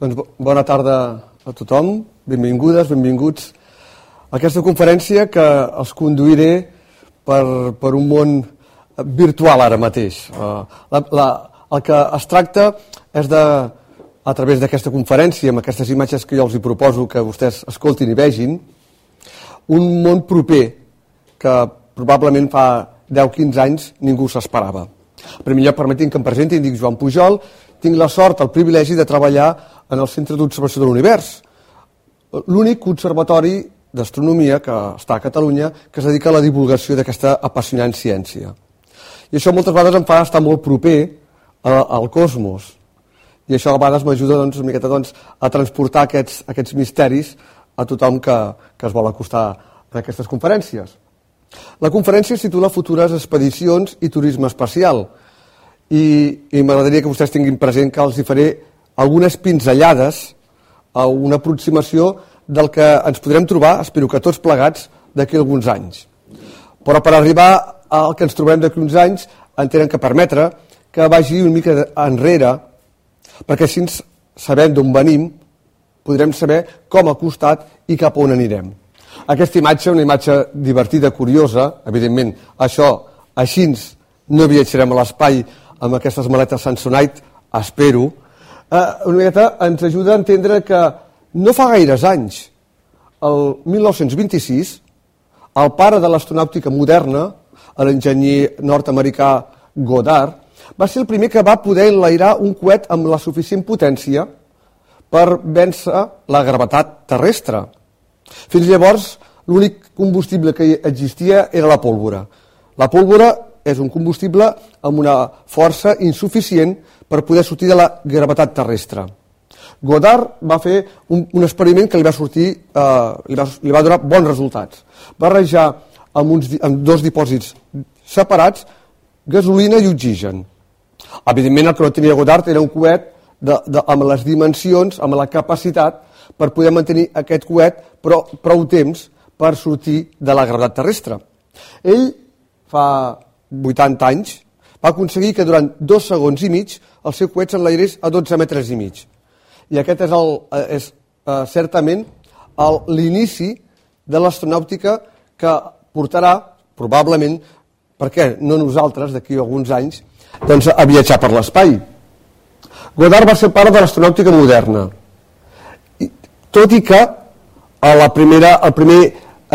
Doncs bona tarda a tothom, benvingudes, benvinguts a aquesta conferència que els conduiré per, per un món virtual ara mateix. Uh, la, la, el que es tracta és de, a través d'aquesta conferència, amb aquestes imatges que jo els hi proposo que vostès escoltin i vegin, un món proper que probablement fa 10-15 anys ningú s'esperava. En primer lloc, permetin que em presenti, dic Joan Pujol, tinc la sort, el privilegi de treballar en el Centre d'Observació de l'Univers, l'únic observatori d'astronomia que està a Catalunya que es dedica a la divulgació d'aquesta apassionant ciència. I això moltes vegades em fa estar molt proper a, al cosmos. I això a vegades m'ajuda doncs, una miqueta doncs, a transportar aquests, aquests misteris a tothom que, que es vol acostar a aquestes conferències. La conferència es titula Futures expedicions i turisme espacial i, i m'agradaria que vostès tinguin present que els hi faré algunes pinzellades a una aproximació del que ens podrem trobar, espero que tots plegats, d'aquí alguns anys. Però per arribar al que ens trobem d'aquí uns anys, en tenen que permetre que vagi una mica enrere, perquè així sabem d'on venim, podrem saber com ha costat i cap on anirem. Aquesta imatge, una imatge divertida, curiosa, evidentment, això, així no viatjarem a l'espai amb aquestes maletes Samsonite, espero, eh, una miqueta ens ajuda a entendre que no fa gaires anys, el 1926, el pare de l'astronàutica moderna, l'enginyer nord-americà Goddard, va ser el primer que va poder enlairar un coet amb la suficient potència per vèncer la gravetat terrestre. Fins llavors, l'únic combustible que existia era la pólvora. La pólvora és un combustible amb una força insuficient per poder sortir de la gravetat terrestre. Goddard va fer un, un experiment que li va sortir, eh, li, va, li va donar bons resultats. Va barrejar amb, uns, amb dos dipòsits separats gasolina i oxigen. Evidentment el que no tenia Goddard era un coet de, de, amb les dimensions, amb la capacitat per poder mantenir aquest coet però prou temps per sortir de la gravetat terrestre. Ell fa 80 anys va aconseguir que durant dos segons i mig el seu coet s'enlairés a 12 metres i mig. I aquest és, el, eh, és uh, certament l'inici de l'astronàutica que portarà, probablement, perquè no nosaltres, d'aquí alguns anys, doncs, a viatjar per l'espai. Godard va ser pare de l'astronàutica moderna, tot i que a la primera, el primer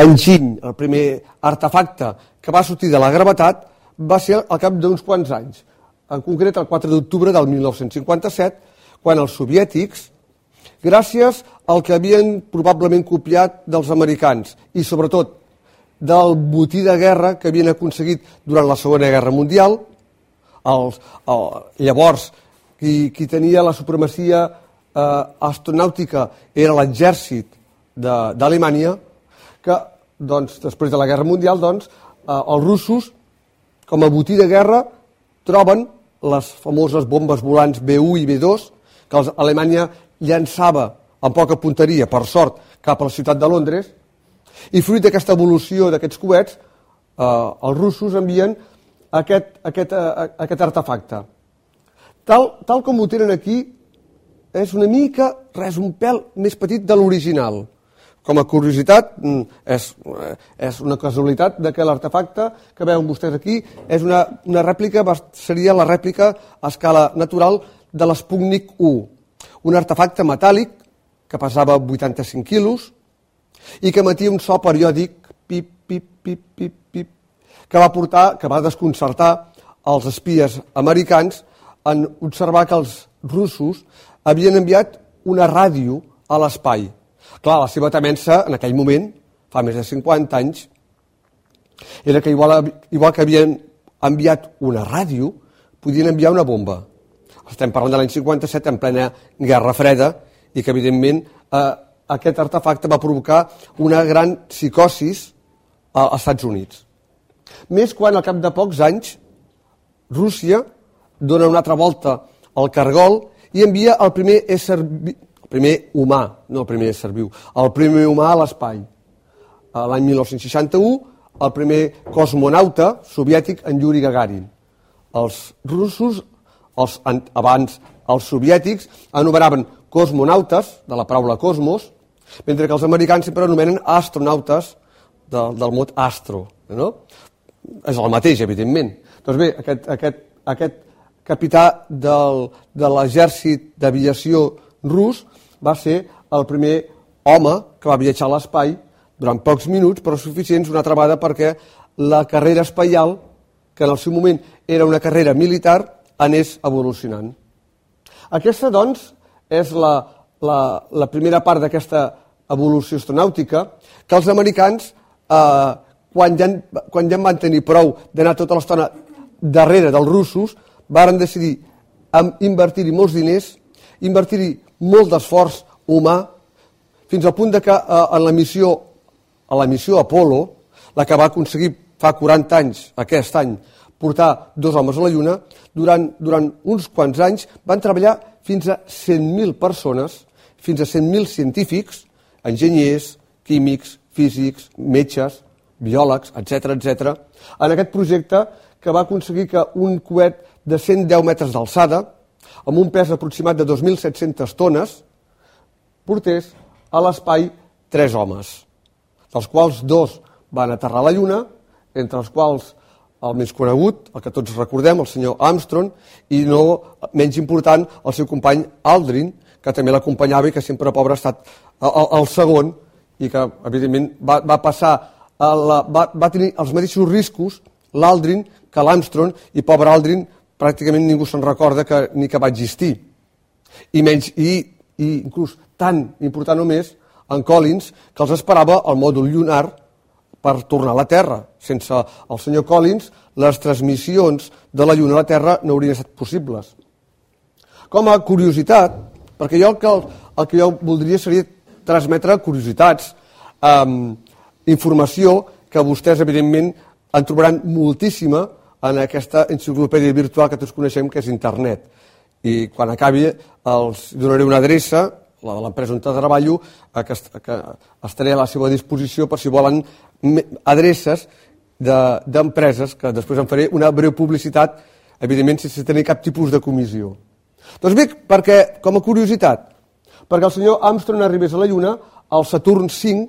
enginy, el primer artefacte que va sortir de la gravetat va ser al cap d'uns quants anys, en concret el 4 d'octubre del 1957, quan els soviètics, gràcies al que havien probablement copiat dels americans i sobretot del botí de guerra que havien aconseguit durant la Segona Guerra Mundial, els, el, llavors qui, qui tenia la supremacia eh, astronàutica era l'exèrcit d'Alemanya, que doncs, després de la Guerra Mundial doncs, eh, els russos com a botí de guerra troben les famoses bombes volants B1 i B2 que Alemanya llançava amb poca punteria, per sort, cap a la ciutat de Londres, i fruit d'aquesta evolució d'aquests coets, eh, els russos envien aquest, aquest, eh, aquest artefacte. Tal, tal com ho tenen aquí, és una mica, res, un pèl més petit de l'original. Com a curiositat, mm, és, eh, és una casualitat de que l'artefacte que veuen vostès aquí és una, una rèplica, seria la rèplica a escala natural de l'Sputnik 1, un artefacte metàl·lic que pesava 85 quilos i que emetia un so periòdic pip, pip, pip, pip, pip, que va portar, que va desconcertar els espies americans en observar que els russos havien enviat una ràdio a l'espai Clar, la seva temença en aquell moment, fa més de 50 anys, era que igual, igual que havien enviat una ràdio, podien enviar una bomba. Estem parlant de l'any 57 en plena Guerra Freda i que, evidentment, eh, aquest artefacte va provocar una gran psicosis als Estats Units. Més quan, al cap de pocs anys, Rússia dona una altra volta al cargol i envia el primer ésser el primer humà, no el primer ésser viu, el primer humà a l'espai. L'any 1961, el primer cosmonauta soviètic en Yuri Gagarin. Els russos, els, abans els soviètics, anomenaven cosmonautes, de la paraula cosmos, mentre que els americans sempre anomenen astronautes de, del mot astro. No? És el mateix, evidentment. Doncs bé, aquest, aquest, aquest capità del, de l'exèrcit d'aviació rus va ser el primer home que va viatjar a l'espai durant pocs minuts, però suficients una altra vegada perquè la carrera espaial, que en el seu moment era una carrera militar, anés evolucionant. Aquesta, doncs, és la, la, la primera part d'aquesta evolució astronàutica, que els americans, eh, quan, ja, quan ja en van tenir prou d'anar tota l'estona darrere dels russos, varen decidir invertir-hi molts diners, invertir-hi molt d'esforç humà, fins al punt de que eh, en la missió, a la missió Apolo, la que va aconseguir fa 40 anys, aquest any, portar dos homes a la Lluna, durant, durant uns quants anys van treballar fins a 100.000 persones, fins a 100.000 científics, enginyers, químics, físics, metges, biòlegs, etc etc, en aquest projecte que va aconseguir que un coet de 110 metres d'alçada, amb un pes aproximat de 2.700 tones, portés a l'espai tres homes, dels quals dos van aterrar la Lluna, entre els quals el més conegut, el que tots recordem, el senyor Armstrong, i no menys important, el seu company Aldrin, que també l'acompanyava i que sempre, pobre, ha estat el, el segon i que, evidentment, va, va passar a la, va, va tenir els mateixos riscos l'Aldrin que l'Armstrong i, pobre Aldrin, pràcticament ningú se'n recorda que, ni que va existir. I, menys, i, i inclús tan important o més en Collins que els esperava el mòdul lunar per tornar a la Terra. Sense el senyor Collins, les transmissions de la Lluna a la Terra no haurien estat possibles. Com a curiositat, perquè jo el que, el que jo voldria seria transmetre curiositats, eh, informació que vostès, evidentment, en trobaran moltíssima en aquesta enciclopèdia virtual que tots coneixem, que és internet. I quan acabi els donaré una adreça la de l'empresa on treballo, que, que estaré a la seva disposició per si volen adreces d'empreses, de, que després en faré una breu publicitat, evidentment sense tenir cap tipus de comissió. Doncs bé, perquè, com a curiositat, perquè el senyor Armstrong arribés a la Lluna, el Saturn V,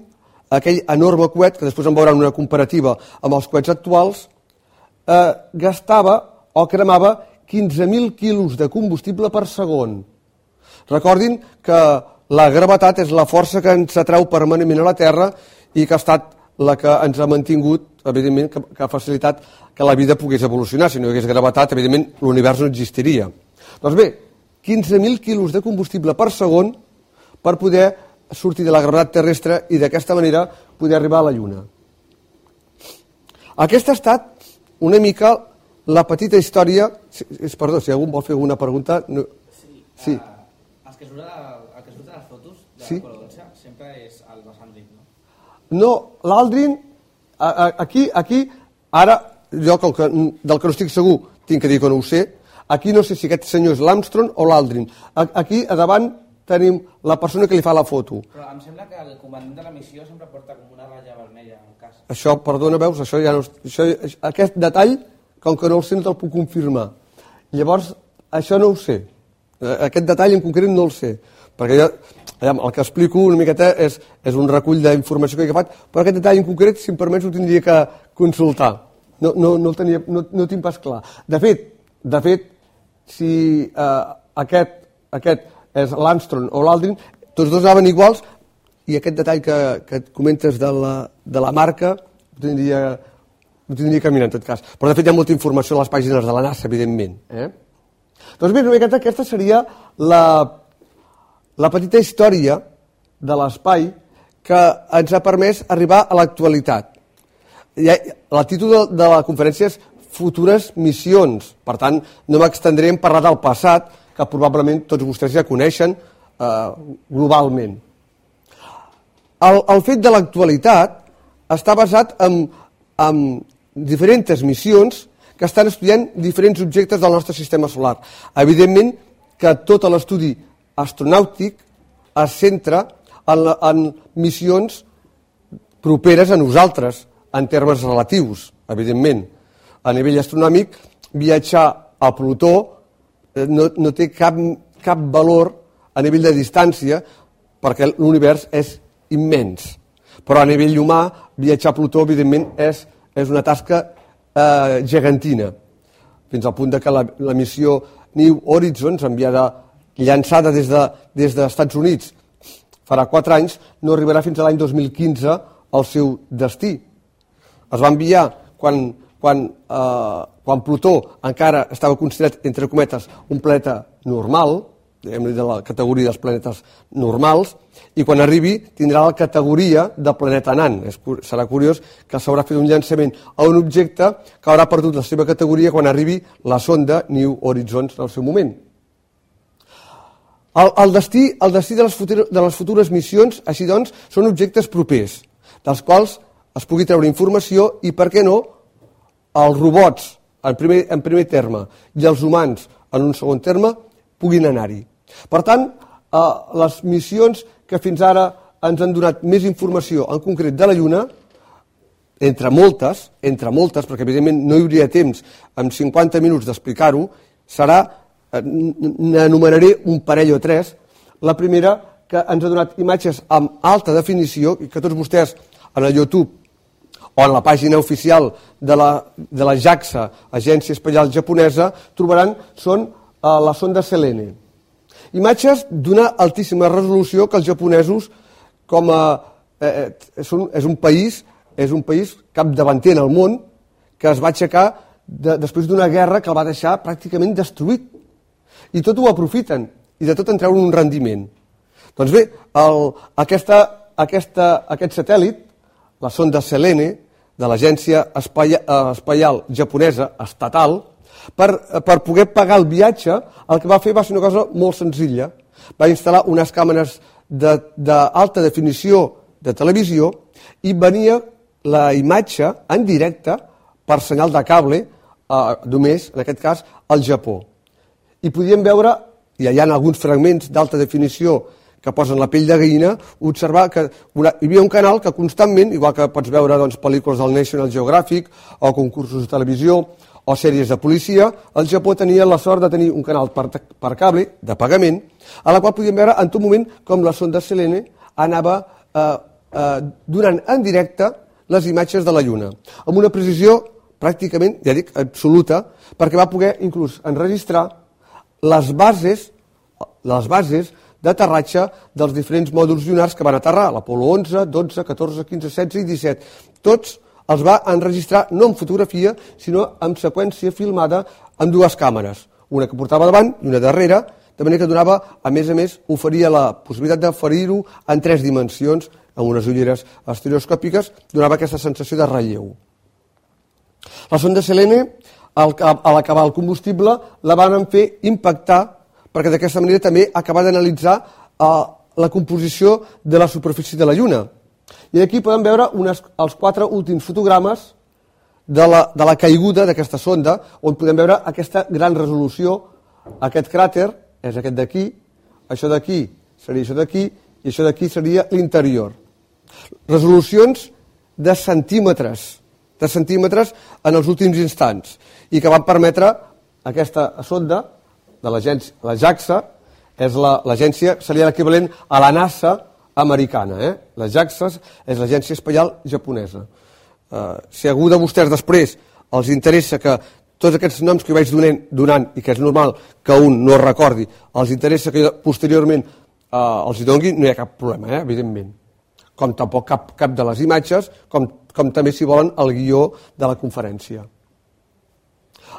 aquell enorme coet, que després en veuran una comparativa amb els coets actuals, eh, gastava o cremava 15.000 quilos de combustible per segon. Recordin que la gravetat és la força que ens atreu permanentment a la Terra i que ha estat la que ens ha mantingut, evidentment, que, que ha facilitat que la vida pogués evolucionar. Si no hi hagués gravetat, evidentment, l'univers no existiria. Doncs bé, 15.000 quilos de combustible per segon per poder sortir de la gravetat terrestre i d'aquesta manera poder arribar a la Lluna. Aquesta ha estat una mica la petita història... Perdó, si algú vol fer alguna pregunta... No... Sí. sí. Uh el que surt el que surt a les fotos de sí? la Colodonxa sempre és el Basandrin, no? No, l'Aldrin, aquí, aquí, ara, jo que, del que no estic segur, tinc que dir que no ho sé, aquí no sé si aquest senyor és l'Armstrong o l'Aldrin. Aquí, a davant, tenim la persona que li fa la foto. Però em sembla que el comandant de la missió sempre porta com una ratlla vermella en el cas. Això, perdona, veus, això ja no... Això, aquest detall, com que no el sé, no te'l puc confirmar. Llavors, això no ho sé. Eh, aquest detall en concret no el sé, perquè jo, el que explico una miqueta és, és un recull d'informació que he agafat, però aquest detall en concret, si em permets, ho tindria que consultar. No, no, no, el tenia, no, no tinc pas clar. De fet, de fet si eh, aquest, aquest és l'Armstrong o l'Aldrin, tots dos anaven iguals i aquest detall que, que et comentes de la, de la marca ho tindria, ho tindria mirar en tot cas. Però de fet hi ha molta informació a les pàgines de la NASA, evidentment. Eh? Doncs bé, una miqueta aquesta seria la, la petita història de l'espai que ens ha permès arribar a l'actualitat. La títol de, de la conferència és Futures missions. Per tant, no m'extendré en parlar del passat, que probablement tots vostès ja coneixen eh, globalment. El, el fet de l'actualitat està basat en, en diferents missions que estan estudiant diferents objectes del nostre sistema solar. Evidentment que tot l'estudi astronàutic es centra en, en missions properes a nosaltres, en termes relatius, evidentment. A nivell astronòmic, viatjar a Plutó no, no té cap, cap valor a nivell de distància, perquè l'univers és immens. Però a nivell humà, viatjar a Plutó, evidentment, és, és una tasca eh, gegantina, fins al punt de que la, la missió New Horizons, enviada, llançada des de, des Estats Units farà 4 anys, no arribarà fins a l'any 2015 al seu destí. Es va enviar quan, quan, eh, quan Plutó encara estava considerat, entre cometes, un planeta normal, diguem de la categoria dels planetes normals, i quan arribi tindrà la categoria de planeta nan. És, serà curiós que s'haurà fet un llançament a un objecte que haurà perdut la seva categoria quan arribi la sonda New Horizons en el seu moment. El, el destí, el destí de, les futures, de les futures missions, així doncs, són objectes propers, dels quals es pugui treure informació i, per què no, els robots, en primer, en primer terme, i els humans, en un segon terme, puguin anar-hi. Per tant, eh, les missions que fins ara ens han donat més informació, en concret de la Lluna, entre moltes, entre moltes, perquè evidentment no hi hauria temps en 50 minuts d'explicar-ho, serà, eh, n'enumeraré un parell o tres. La primera, que ens ha donat imatges amb alta definició, i que tots vostès en el YouTube o en la pàgina oficial de la, de la JAXA, Agència Espacial Japonesa, trobaran són eh, la sonda Selene. Imatges d'una altíssima resolució que els japonesos, com a, eh, eh, és, un, és un país és un país capdavanter en el món que es va aixecar de, després d'una guerra que el va deixar pràcticament destruït. I tot ho aprofiten, i de tot en treuen un rendiment. Doncs bé, el, aquesta, aquesta, aquest satèl·lit, la sonda Selene, de l'Agència Espacial Japonesa, estatal, per, per poder pagar el viatge, el que va fer va ser una cosa molt senzilla. Va instal·lar unes càmeres d'alta de, definició de televisió i venia la imatge en directe per senyal de cable, eh, només, en aquest cas, al Japó. I podíem veure, i hi ha alguns fragments d'alta definició que posen la pell de gallina, observar que una, hi havia un canal que constantment, igual que pots veure doncs, pel·lícules del National Geographic o concursos de televisió o sèries de policia, el Japó tenia la sort de tenir un canal per, per cable, de pagament, a la qual podíem veure en tot moment com la sonda Selene anava eh, eh, donant en directe les imatges de la Lluna, amb una precisió pràcticament, ja dic, absoluta, perquè va poder inclús enregistrar les bases, les bases d'aterratge dels diferents mòduls llunars que van aterrar, l'Apolo 11, 12, 14, 15, 16 i 17. Tots els va enregistrar no en fotografia, sinó en seqüència filmada amb dues càmeres, una que portava davant i una darrere, de manera que donava, a més a més, oferia la possibilitat d'oferir-ho en tres dimensions, amb unes ulleres estereoscòpiques, donava aquesta sensació de relleu. La sonda Selene, al, a l'acabar el combustible, la van fer impactar perquè d'aquesta manera també acabar d'analitzar eh, la composició de la superfície de la Lluna. I aquí podem veure unes, els quatre últims fotogrames de la, de la caiguda d'aquesta sonda, on podem veure aquesta gran resolució, aquest cràter és aquest d'aquí, això d'aquí seria això d'aquí, i això d'aquí seria l'interior. Resolucions de centímetres, de centímetres en els últims instants, i que van permetre aquesta sonda de l'agència, la JAXA, és l'agència, la, seria l'equivalent a la NASA americana. Eh? La JAXA és l'agència espacial japonesa. Uh, si algú de vostès després els interessa que tots aquests noms que vaig donant, donant i que és normal que un no recordi, els interessa que posteriorment uh, els hi dongui, no hi ha cap problema, eh? evidentment. Com tampoc cap, cap de les imatges, com, com també si volen el guió de la conferència.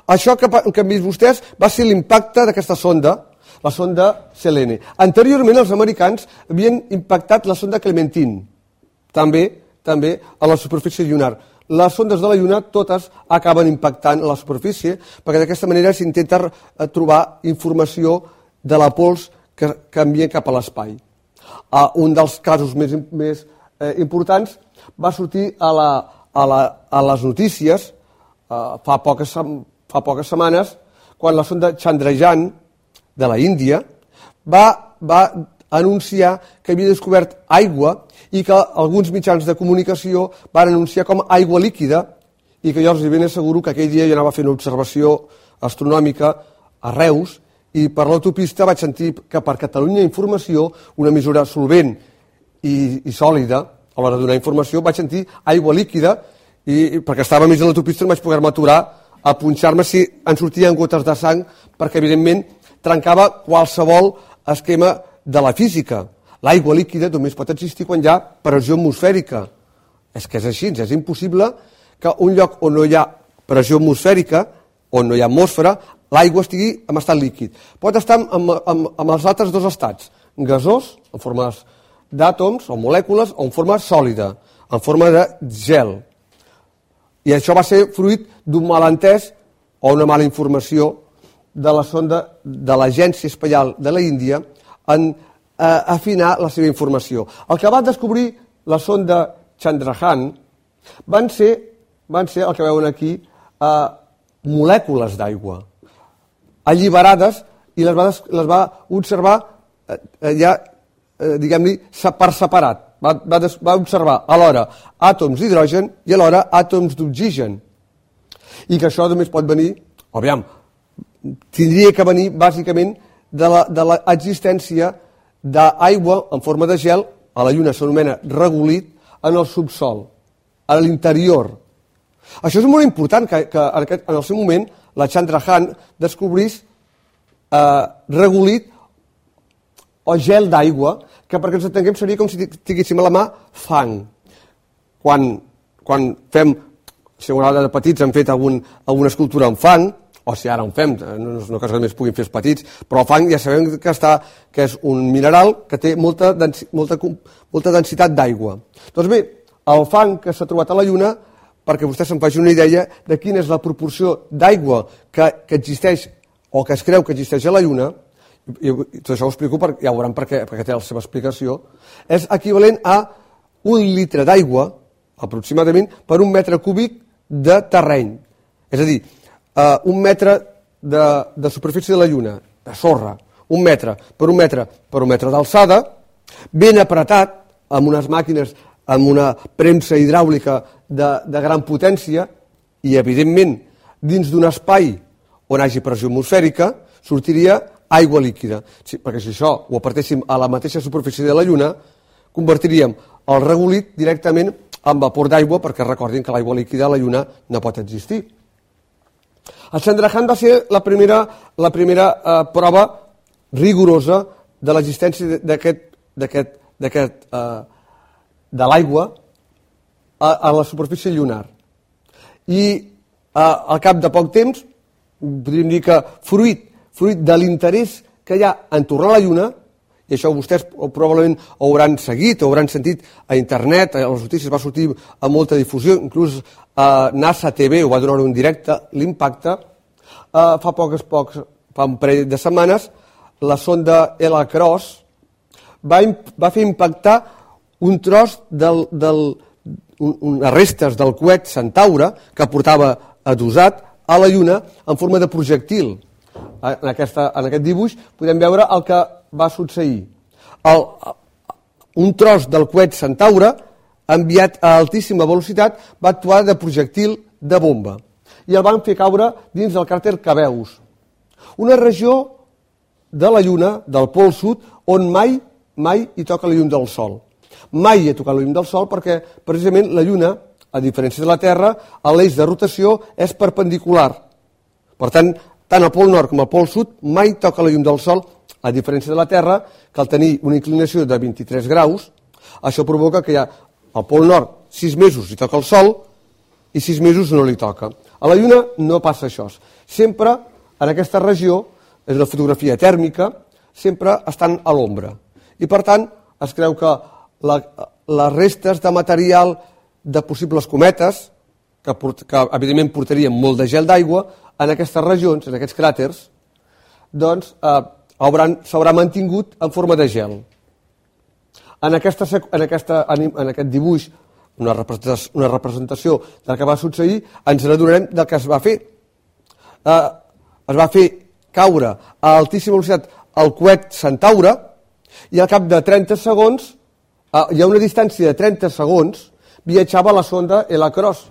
Això que, que han vist vostès va ser l'impacte d'aquesta sonda, la sonda Selene. Anteriorment els americans havien impactat la sonda Clementine, també, també a la superfície lunar. Les sondes de la Lluna totes acaben impactant la superfície perquè d'aquesta manera s'intenta eh, trobar informació de la pols que, envia cap a l'espai. Uh, un dels casos més, més eh, importants va sortir a, la, a, la, a les notícies uh, fa poques fa poques setmanes, quan la sonda Chandrayaan de la Índia va, va anunciar que havia descobert aigua i que alguns mitjans de comunicació van anunciar com aigua líquida i que jo els ben asseguro que aquell dia jo anava fent observació astronòmica a Reus i per l'autopista vaig sentir que per Catalunya Informació, una mesura solvent i, i sòlida a l'hora de donar informació, vaig sentir aigua líquida i, i perquè estava més a l'autopista no vaig poder-me aturar a punxar-me si en sortien gotes de sang perquè evidentment trencava qualsevol esquema de la física. L'aigua líquida només pot existir quan hi ha pressió atmosfèrica. És que és així, és impossible que un lloc on no hi ha pressió atmosfèrica, on no hi ha atmosfera, l'aigua estigui en estat líquid. Pot estar amb, amb, amb els altres dos estats, gasós, en formes d'àtoms o molècules, o en forma sòlida, en forma de gel. I això va ser fruit d'un malentès o una mala informació de la sonda de l'Agència Espaial de la Índia en eh, afinar la seva informació. El que va descobrir la sonda Chandrayaan van ser, van ser el que veuen aquí, eh, molècules d'aigua alliberades i les va, les va observar eh, eh, ja, eh, diguem-li, per separat. Va, va, des, va observar alhora àtoms d'hidrogen i alhora àtoms d'oxigen. I que això només pot venir, aviam, tindria que venir bàsicament de l'existència d'aigua en forma de gel, a la Lluna s'anomena regolit, en el subsol, a l'interior. Això és molt important, que, que en, aquest, en el seu moment la Chandrayaan descobrís eh, regolit o gel d'aigua, que perquè ens entenguem seria com si tinguéssim a la mà fang. Quan, quan fem, si una de petits hem fet algun, alguna escultura amb fang, o si ara en fem, no és una cosa que més puguin fer els petits, però el fang ja sabem que, està, que és un mineral que té molta, molta, molta densitat d'aigua. Doncs bé, el fang que s'ha trobat a la Lluna, perquè vostè se'n faci una idea de quina és la proporció d'aigua que, que existeix o que es creu que existeix a la Lluna, i, tot això ho explico perquè ja veuran perquè, perquè té la seva explicació, és equivalent a un litre d'aigua, aproximadament, per un metre cúbic de terreny. És a dir, eh, un metre de, de superfície de la Lluna, de sorra, un metre per un metre per un metre d'alçada, ben apretat, amb unes màquines, amb una premsa hidràulica de, de gran potència, i evidentment dins d'un espai on hagi pressió atmosfèrica, sortiria aigua líquida. Sí, perquè si això ho apartéssim a la mateixa superfície de la Lluna, convertiríem el regolit directament en vapor d'aigua, perquè recordin que l'aigua líquida a la Lluna no pot existir. El Chandrayaan va ser la primera, la primera eh, prova rigorosa de l'existència d'aquest eh, de l'aigua a, a la superfície lunar. I eh, al cap de poc temps podríem dir que fruit, fruit de l'interès que hi ha en tornar a la Lluna, i això vostès probablement ho hauran seguit, ho hauran sentit a internet, a les notícies va sortir amb molta difusió, inclús a NASA TV ho va donar un directe, l'impacte, eh, fa pocs, pocs, fa un parell de setmanes, la sonda Ella Cross va, va fer impactar un tros del, del, un, unes restes del coet Centaure que portava adosat a la Lluna en forma de projectil. En, aquesta, en aquest dibuix podem veure el que va succeir. El, un tros del coet Centaure, enviat a altíssima velocitat, va actuar de projectil de bomba i el van fer caure dins del cràter Cabeus, una regió de la Lluna, del pol sud, on mai, mai hi toca la llum del Sol. Mai hi ha tocat la llum del Sol perquè precisament la Lluna a diferència de la Terra, l'eix de rotació és perpendicular. Per tant, tant al pol nord com al pol sud mai toca la llum del Sol, a diferència de la Terra, que al tenir una inclinació de 23 graus, això provoca que hi ha al pol nord 6 mesos hi toca el Sol i 6 mesos no li toca. A la Lluna no passa això. Sempre, en aquesta regió, és una fotografia tèrmica, sempre estan a l'ombra. I, per tant, es creu que la, les restes de material de possibles cometes, que, que evidentment portarien molt de gel d'aigua, en aquestes regions, en aquests cràters, doncs eh, s'haurà mantingut en forma de gel. En, aquesta, en, aquesta, en aquest dibuix, una representació, una representació del que va succeir, ens n'adonarem del que es va fer. Eh, es va fer caure a altíssima velocitat el coet Centaure i al cap de 30 segons, eh, hi ha una distància de 30 segons, viatjava la sonda Elacross,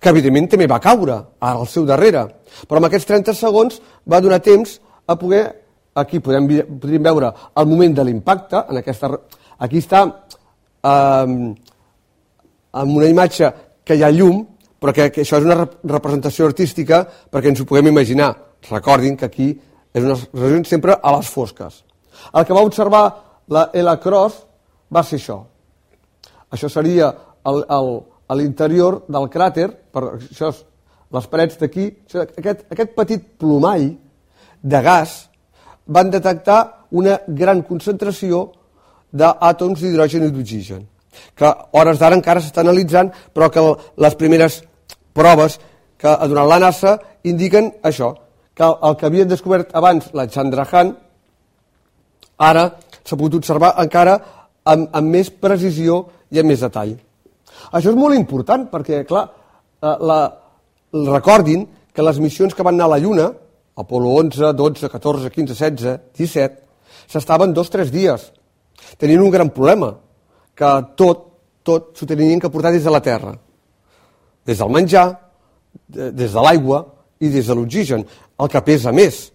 que evidentment també va caure al seu darrere, però en aquests 30 segons va donar temps a poder aquí podem, podríem veure el moment de l'impacte, en aquesta, aquí està eh, amb una imatge que hi ha llum, però que, que això és una representació artística perquè ens ho puguem imaginar. Recordin que aquí és una regió sempre a les fosques. El que va observar la Ella Cross va ser això. Això seria el, el, a l'interior del cràter, per això és les parets d'aquí, aquest, aquest petit plomall de gas van detectar una gran concentració d'àtoms d'hidrogen i d'oxigen, que hores d'ara encara s'està analitzant, però que les primeres proves que ha donat la NASA indiquen això, que el que havien descobert abans la Chandrayaan ara s'ha pogut observar encara amb, amb més precisió i amb més detall. Això és molt important perquè, clar, eh, la, recordin que les missions que van anar a la Lluna, Apolo 11, 12, 14, 15, 16, 17, s'estaven dos o tres dies. Tenien un gran problema, que tot, tot s'ho tenien que portar des de la Terra. Des del menjar, des de l'aigua i des de l'oxigen, el que pesa més.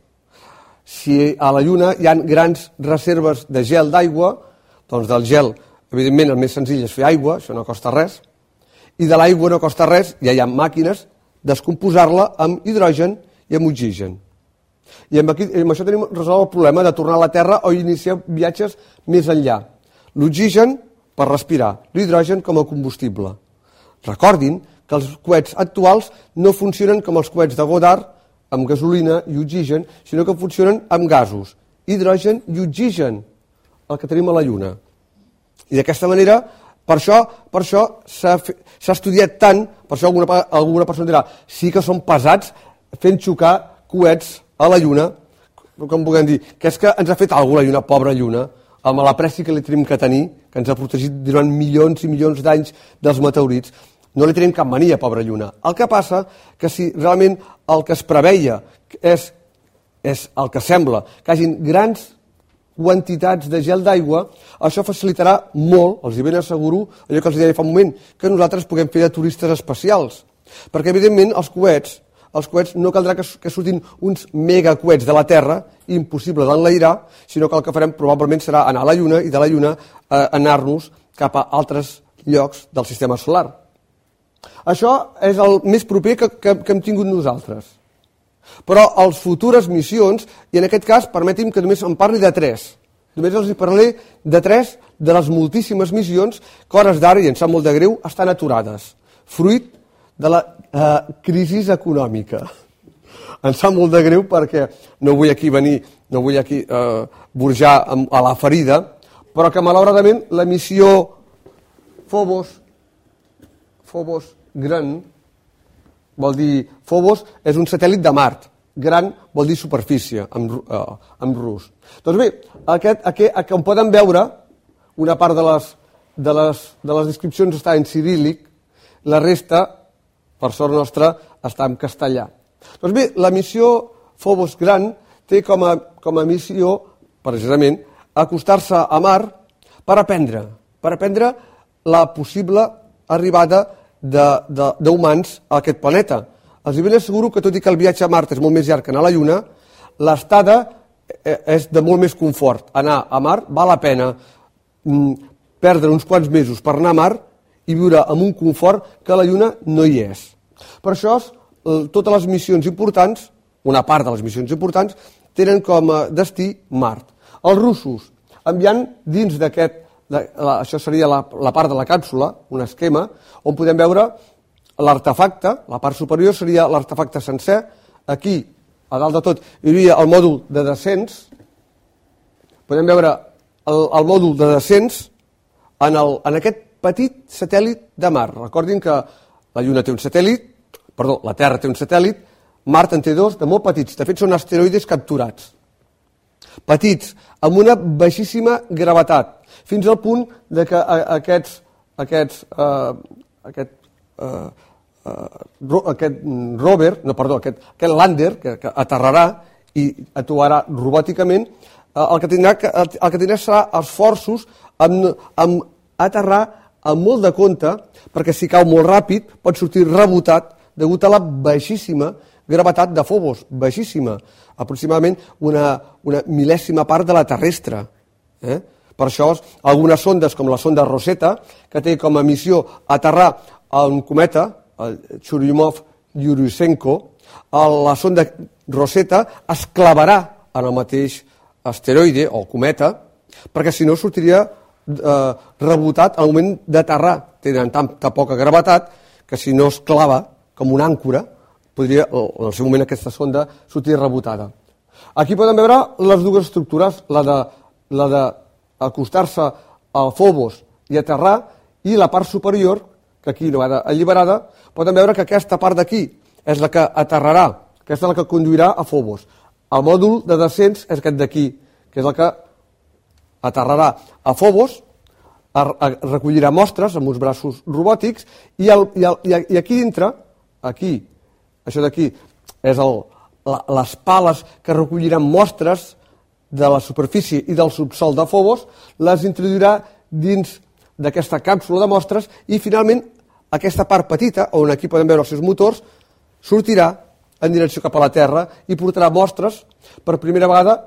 Si a la Lluna hi ha grans reserves de gel d'aigua, doncs del gel, evidentment, el més senzill és fer aigua, això no costa res, i de l'aigua no costa res, ja hi ha màquines descomposar-la amb hidrogen i amb oxigen. I amb, aquí, amb això tenim resolt el problema de tornar a la Terra o iniciar viatges més enllà. L'oxigen per respirar, l'hidrogen com a combustible. Recordin que els coets actuals no funcionen com els coets de Godard amb gasolina i oxigen, sinó que funcionen amb gasos, hidrogen i oxigen, el que tenim a la Lluna. I d'aquesta manera per això, per això s'ha estudiat tant, per això alguna, alguna persona dirà, sí que són pesats fent xocar coets a la Lluna, com puguem dir, que és que ens ha fet alguna la Lluna, pobra Lluna, amb la pressi que li tenim que tenir, que ens ha protegit durant milions i milions d'anys dels meteorits, no li tenim cap mania, pobra Lluna. El que passa que si realment el que es preveia és, és el que sembla, que hagin grans quantitats de gel d'aigua, això facilitarà molt, els hi ben asseguro, allò que els deia fa un moment, que nosaltres puguem fer de turistes especials. Perquè, evidentment, els coets, els coets no caldrà que, que surtin uns megacoets de la Terra, impossible d'enlairar, sinó que el que farem probablement serà anar a la Lluna i de la Lluna eh, anar-nos cap a altres llocs del sistema solar. Això és el més proper que, que, que hem tingut nosaltres. Però els futures missions, i en aquest cas permeti'm que només em parli de tres. Només els parlaré de tres de les moltíssimes missions que hores d'ara, i em sap molt de greu, estan aturades. Fruit de la eh, crisi econòmica. Em sap molt de greu perquè no vull aquí venir, no vull aquí eh, burjar a la ferida, però que malauradament la missió Phobos, Phobos Gran, vol dir Phobos és un satèl·lit de Mart, gran vol dir superfície en, uh, en rus. Doncs bé, aquest, aquest, com poden veure, una part de les, de les, de les descripcions està en cirílic, la resta, per sort nostra, està en castellà. Doncs bé, la missió Phobos Gran té com a, com a missió, precisament, acostar-se a Mar per aprendre, per aprendre la possible arribada d'humans a aquest planeta. Els ben asseguro que tot i que el viatge a Mart és molt més llarg que anar a la Lluna, l'estada eh, és de molt més confort. Anar a Mart val la pena mm, perdre uns quants mesos per anar a Mart i viure amb un confort que la Lluna no hi és. Per això, totes les missions importants, una part de les missions importants, tenen com a destí Mart. Els russos, enviant dins d'aquest de, la, això seria la, la part de la càpsula, un esquema, on podem veure l'artefacte, la part superior seria l'artefacte sencer, aquí, a dalt de tot, hi hauria el mòdul de descens, podem veure el, el mòdul de descens en, el, en aquest petit satèl·lit de Mar. Recordin que la Lluna té un satèl·lit, perdó, la Terra té un satèl·lit, Mart en té dos de molt petits, de fet són asteroides capturats. Petits, amb una baixíssima gravetat, fins al punt de que aquests, aquests, eh, aquest, eh, eh, aquest rover, no, perdó, aquest, aquest lander que, que aterrarà i actuarà robòticament, eh, el, que tindrà, el que tindrà serà esforços amb, amb aterrar amb molt de compte, perquè si cau molt ràpid pot sortir rebotat degut a la baixíssima gravetat de Phobos, baixíssima, aproximadament una, una mil·lèsima part de la terrestre. Eh? Per això, algunes sondes, com la sonda Rosetta, que té com a missió aterrar un cometa, el Churyumov-Yurusenko, la sonda Rosetta es clavarà en el mateix asteroide o cometa, perquè si no sortiria eh, rebotat al moment d'aterrar. Tenen tanta poca gravetat que si no es clava com una àncora, podria, en el seu moment aquesta sonda sortir rebotada. Aquí podem veure les dues estructures, la de, la de acostar-se al Phobos i aterrar, i la part superior, que aquí no va alliberada, podem veure que aquesta part d'aquí és la que aterrarà, aquesta és la que conduirà a Phobos. El mòdul de descens és aquest d'aquí, que és el que aterrarà a Phobos, recollirà mostres amb uns braços robòtics i, el, i, el, i aquí dintre, aquí, això d'aquí, és el, la, les pales que recolliran mostres de la superfície i del subsol de Phobos, les introduirà dins d'aquesta càpsula de mostres i finalment aquesta part petita, on aquí podem veure els seus motors, sortirà en direcció cap a la Terra i portarà mostres per primera vegada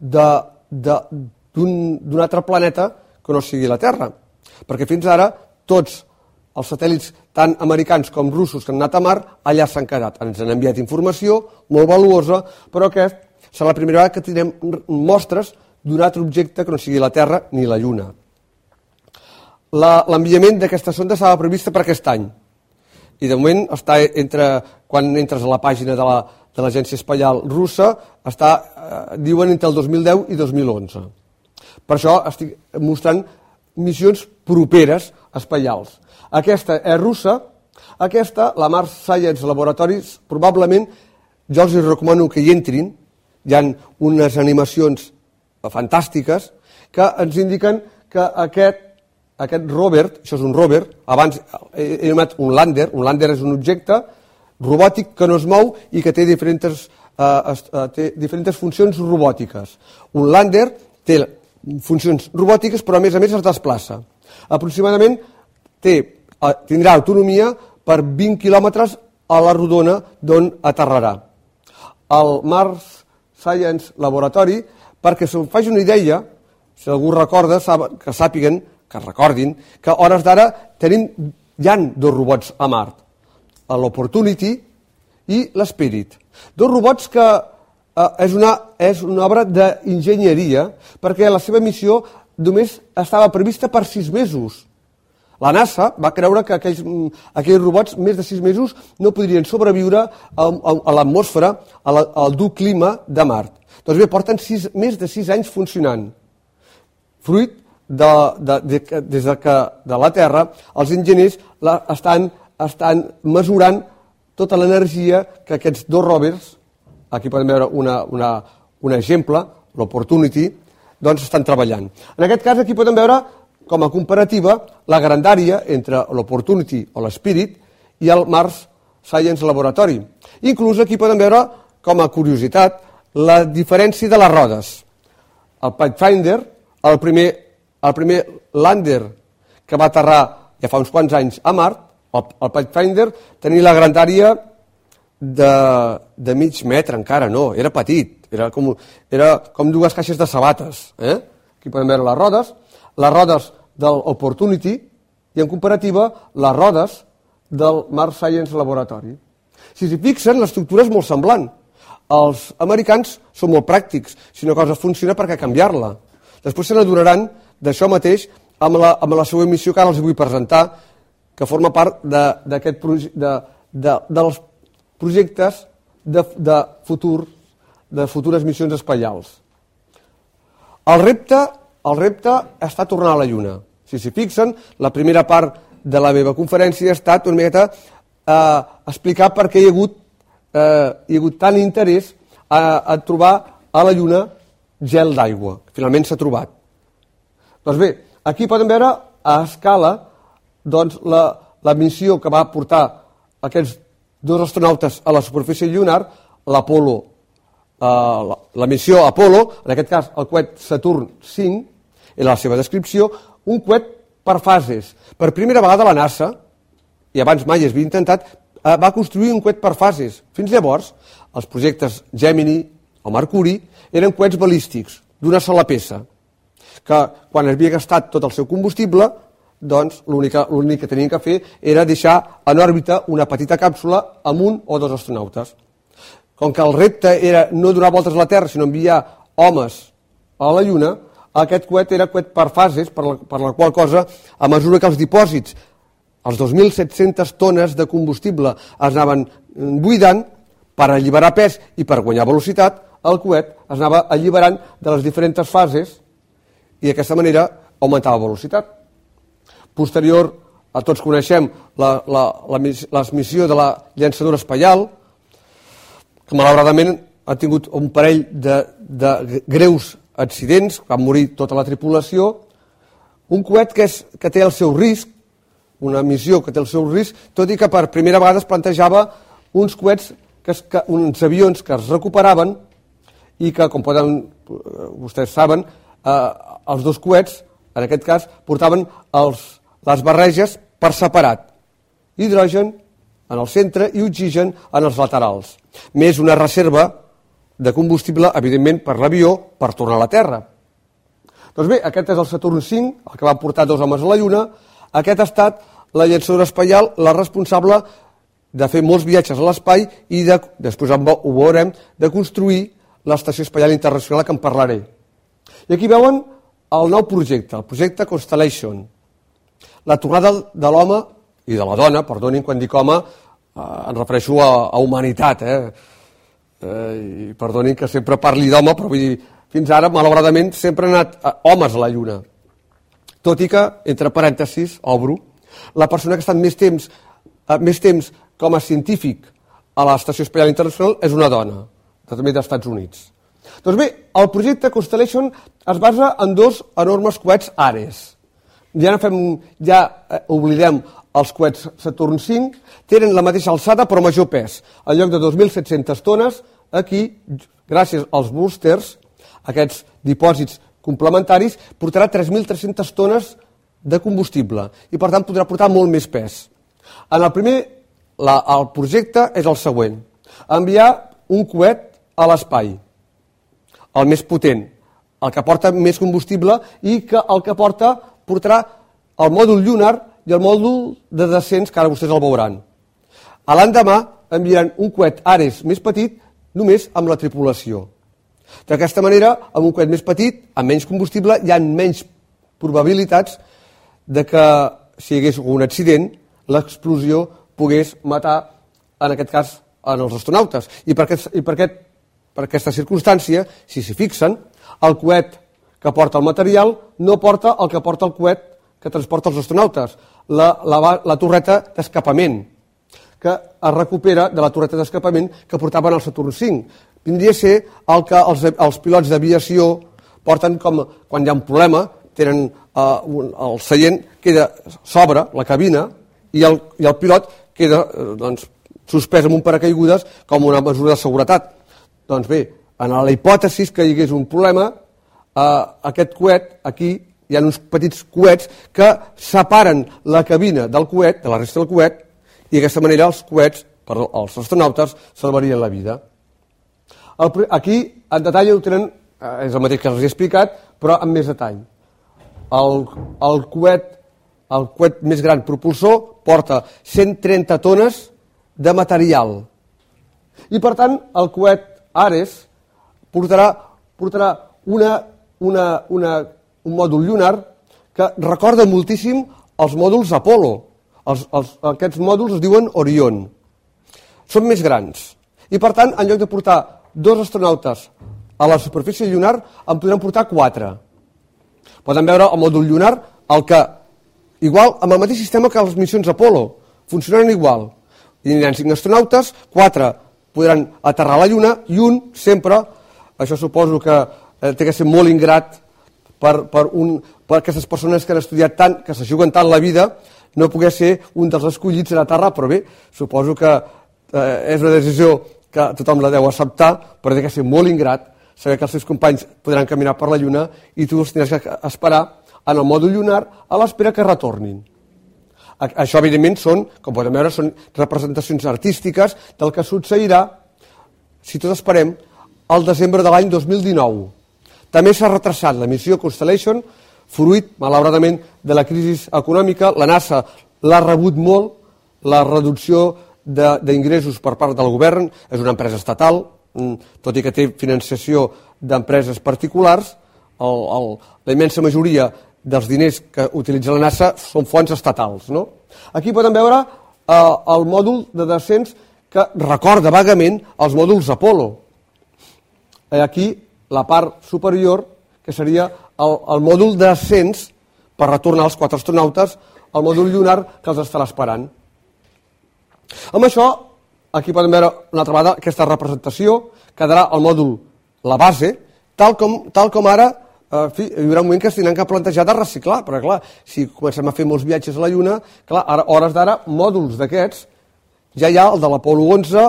d'un altre planeta que no sigui la Terra. Perquè fins ara tots els satèl·lits tant americans com russos que han anat a mar allà s'han quedat. Ens han enviat informació molt valuosa, però aquest serà la primera vegada que tindrem mostres d'un altre objecte que no sigui la Terra ni la Lluna. L'enviament d'aquesta sonda estava prevista per aquest any i de moment està entre, quan entres a la pàgina de l'Agència la, Espacial Russa, està, eh, diuen entre el 2010 i 2011. Per això estic mostrant missions properes espacials. Aquesta és russa, aquesta, la Mars Science Laboratories, probablement jo els recomano que hi entrin, hi ha unes animacions fantàstiques que ens indiquen que aquest aquest rover, això és un rover, abans he anomenat un lander, un lander és un objecte robòtic que no es mou i que té diferents, eh, eh, té diferents funcions robòtiques. Un lander té funcions robòtiques però a més a més es desplaça. Aproximadament té, eh, tindrà autonomia per 20 quilòmetres a la rodona d'on aterrarà. El Mars Science Laboratory, perquè se'n faci una idea, si algú recorda, que sàpiguen que recordin que a hores d'ara tenim ja dos robots a Mart, l'Opportunity i l'Spirit. Dos robots que eh, és, una, és una obra d'enginyeria perquè la seva missió només estava prevista per sis mesos. La NASA va creure que aquells, mm, aquells robots més de sis mesos no podrien sobreviure a, a, a l'atmosfera, al dur clima de Mart. Doncs bé, porten sis, més de sis anys funcionant. Fruit de, de, de, des de, que, de la Terra, els enginyers la, estan, estan mesurant tota l'energia que aquests dos rovers, aquí podem veure una, una, un exemple, l'Opportunity, doncs estan treballant. En aquest cas aquí podem veure com a comparativa la grandària entre l'Opportunity o l'Spirit i el Mars Science Laboratory. Inclús aquí podem veure com a curiositat la diferència de les rodes. El Pathfinder, el primer el primer lander que va aterrar ja fa uns quants anys a Mart, el, el Pathfinder, tenia la grandària de, de mig metre encara, no, era petit, era com, era com dues caixes de sabates. Eh? Aquí podem veure les rodes, les rodes del Opportunity i en comparativa les rodes del Mars Science Laboratory. Si s'hi fixen, l'estructura és molt semblant. Els americans són molt pràctics. Si una cosa funciona, per què canviar-la? Després se n'adonaran d'això mateix amb la, amb la seva emissió que ara els vull presentar, que forma part d'aquest de, de, dels projectes de, de futur, de futures missions espacials. El repte, el repte està tornar a la Lluna. Si s'hi fixen, la primera part de la meva conferència ha estat una miqueta eh, explicar per què hi ha hagut, eh, hi ha hagut tant interès a, a trobar a la Lluna gel d'aigua. Finalment s'ha trobat. Doncs bé, aquí podem veure a escala doncs, la, la missió que va portar aquests dos astronautes a la superfície lunar, l'Apolo, eh, la, la missió Apolo, en aquest cas el coet Saturn 5, en la seva descripció, un coet per fases. Per primera vegada la NASA, i abans mai es havia intentat, eh, va construir un coet per fases. Fins llavors, els projectes Gemini o Mercuri eren coets balístics d'una sola peça, que quan havia gastat tot el seu combustible, doncs l'únic que tenien que fer era deixar en òrbita una petita càpsula amb un o dos astronautes. Com que el repte era no donar voltes a la Terra, sinó enviar homes a la Lluna, aquest coet era coet per fases, per la, per la qual cosa, a mesura que els dipòsits, els 2.700 tones de combustible es anaven buidant per alliberar pes i per guanyar velocitat, el coet es anava alliberant de les diferents fases i d'aquesta manera augmentava velocitat. Posterior, a tots coneixem la, la, la, la missió de la llançadora espaial, que malauradament ha tingut un parell de, de greus accidents, van morir tota la tripulació, un coet que, és, que té el seu risc, una missió que té el seu risc, tot i que per primera vegada es plantejava uns coets, que, es, que, uns avions que es recuperaven i que, com poden, vostès saben, eh, els dos coets, en aquest cas, portaven els, les barreges per separat. Hidrogen en el centre i oxigen en els laterals. Més una reserva de combustible, evidentment, per l'avió per tornar a la Terra. Doncs bé, aquest és el Saturn V, el que va portar dos homes a la Lluna. Aquest ha estat la llançadora espaial, la responsable de fer molts viatges a l'espai i, de, després ho veurem, de construir l'Estació Espaial Internacional, que en parlaré. I aquí veuen el nou projecte, el projecte Constellation. La tornada de l'home i de la dona, perdonin quan dic home, eh, em refereixo a, a humanitat, eh? Eh, i perdonin que sempre parli d'home, però vull dir, fins ara, malauradament, sempre han anat eh, homes a la Lluna. Tot i que, entre parèntesis, obro, la persona que ha estat més temps, eh, més temps com a científic a l'Estació Espacial Internacional és una dona, també dels Estats Units. Doncs bé, el projecte Constellation es basa en dos enormes coets Ares. Ja no fem, ja eh, oblidem els coets Saturn V, tenen la mateixa alçada però major pes. En lloc de 2.700 tones, aquí, gràcies als boosters, aquests dipòsits complementaris, portarà 3.300 tones de combustible i per tant podrà portar molt més pes. En el primer, la, el projecte és el següent. Enviar un coet a l'espai, el més potent, el que porta més combustible i que el que porta portarà el mòdul lunar i el mòdul de descens, que ara vostès el veuran. A l'endemà enviaran un coet Ares més petit només amb la tripulació. D'aquesta manera, amb un coet més petit, amb menys combustible, hi ha menys probabilitats de que si hi hagués un accident, l'explosió pogués matar, en aquest cas, en els astronautes. I per, aquest, i per, aquest, per aquesta circumstància, si s'hi fixen, el coet que porta el material no porta el que porta el coet que transporta els astronautes, la, la, la torreta d'escapament, que es recupera de la torreta d'escapament que portaven el Saturn V. Vindria a ser el que els, els pilots d'aviació porten com quan hi ha un problema, tenen eh, un, el seient, queda s'obre la cabina i el, i el pilot queda eh, doncs, suspès amb un paracaigudes com una mesura de seguretat. Doncs bé, en la hipòtesi que hi hagués un problema, eh, aquest coet aquí hi ha uns petits coets que separen la cabina del coet, de la resta del coet, i d'aquesta manera els coets, perdó, els astronautes, salvarien la vida. El, aquí, en detall, ho tenen, eh, és el mateix que els he explicat, però amb més detall. El, el coet el coet més gran propulsor porta 130 tones de material. I, per tant, el coet Ares portarà, portarà una, una, una un mòdul lunar que recorda moltíssim els mòduls Apolo. Els, els, aquests mòduls es diuen Orion. Són més grans. I, per tant, en lloc de portar dos astronautes a la superfície lunar, en podran portar quatre. Poden veure el mòdul lunar, el que, igual, amb el mateix sistema que les missions Apolo, funcionen igual. I aniran cinc astronautes, quatre podran aterrar a la Lluna i un sempre, això suposo que eh, que ser molt ingrat per, per, un, per aquestes persones que han estudiat tant, que se juguen tant la vida, no pogués ser un dels escollits a la Terra, però bé, suposo que eh, és una decisió que tothom la deu acceptar, però té que ser molt ingrat saber que els seus companys podran caminar per la Lluna i tu els tindràs que esperar en el mòdul lunar a l'espera que retornin. Això, evidentment, són, com podem veure, són representacions artístiques del que succeirà, si tot esperem, al desembre de l'any 2019. També s'ha retrasat la missió Constellation, fruit, malauradament, de la crisi econòmica. La NASA l'ha rebut molt, la reducció d'ingressos per part del govern, és una empresa estatal, mm, tot i que té financiació d'empreses particulars, el, el, la immensa majoria dels diners que utilitza la NASA són fonts estatals. No? Aquí podem veure eh, el mòdul de descens que recorda vagament els mòduls Apolo. Eh, aquí la part superior, que seria el, el mòdul d'ascens per retornar els quatre astronautes al mòdul lunar que els estarà esperant. Amb això, aquí podem veure una altra vegada aquesta representació, quedarà el mòdul, la base, tal com, tal com ara en fi, hi haurà un moment que es tindran que plantejar de reciclar, perquè clar, si comencem a fer molts viatges a la Lluna, clar, ara, hores d'ara, mòduls d'aquests, ja hi ha el de l'Apolo 11,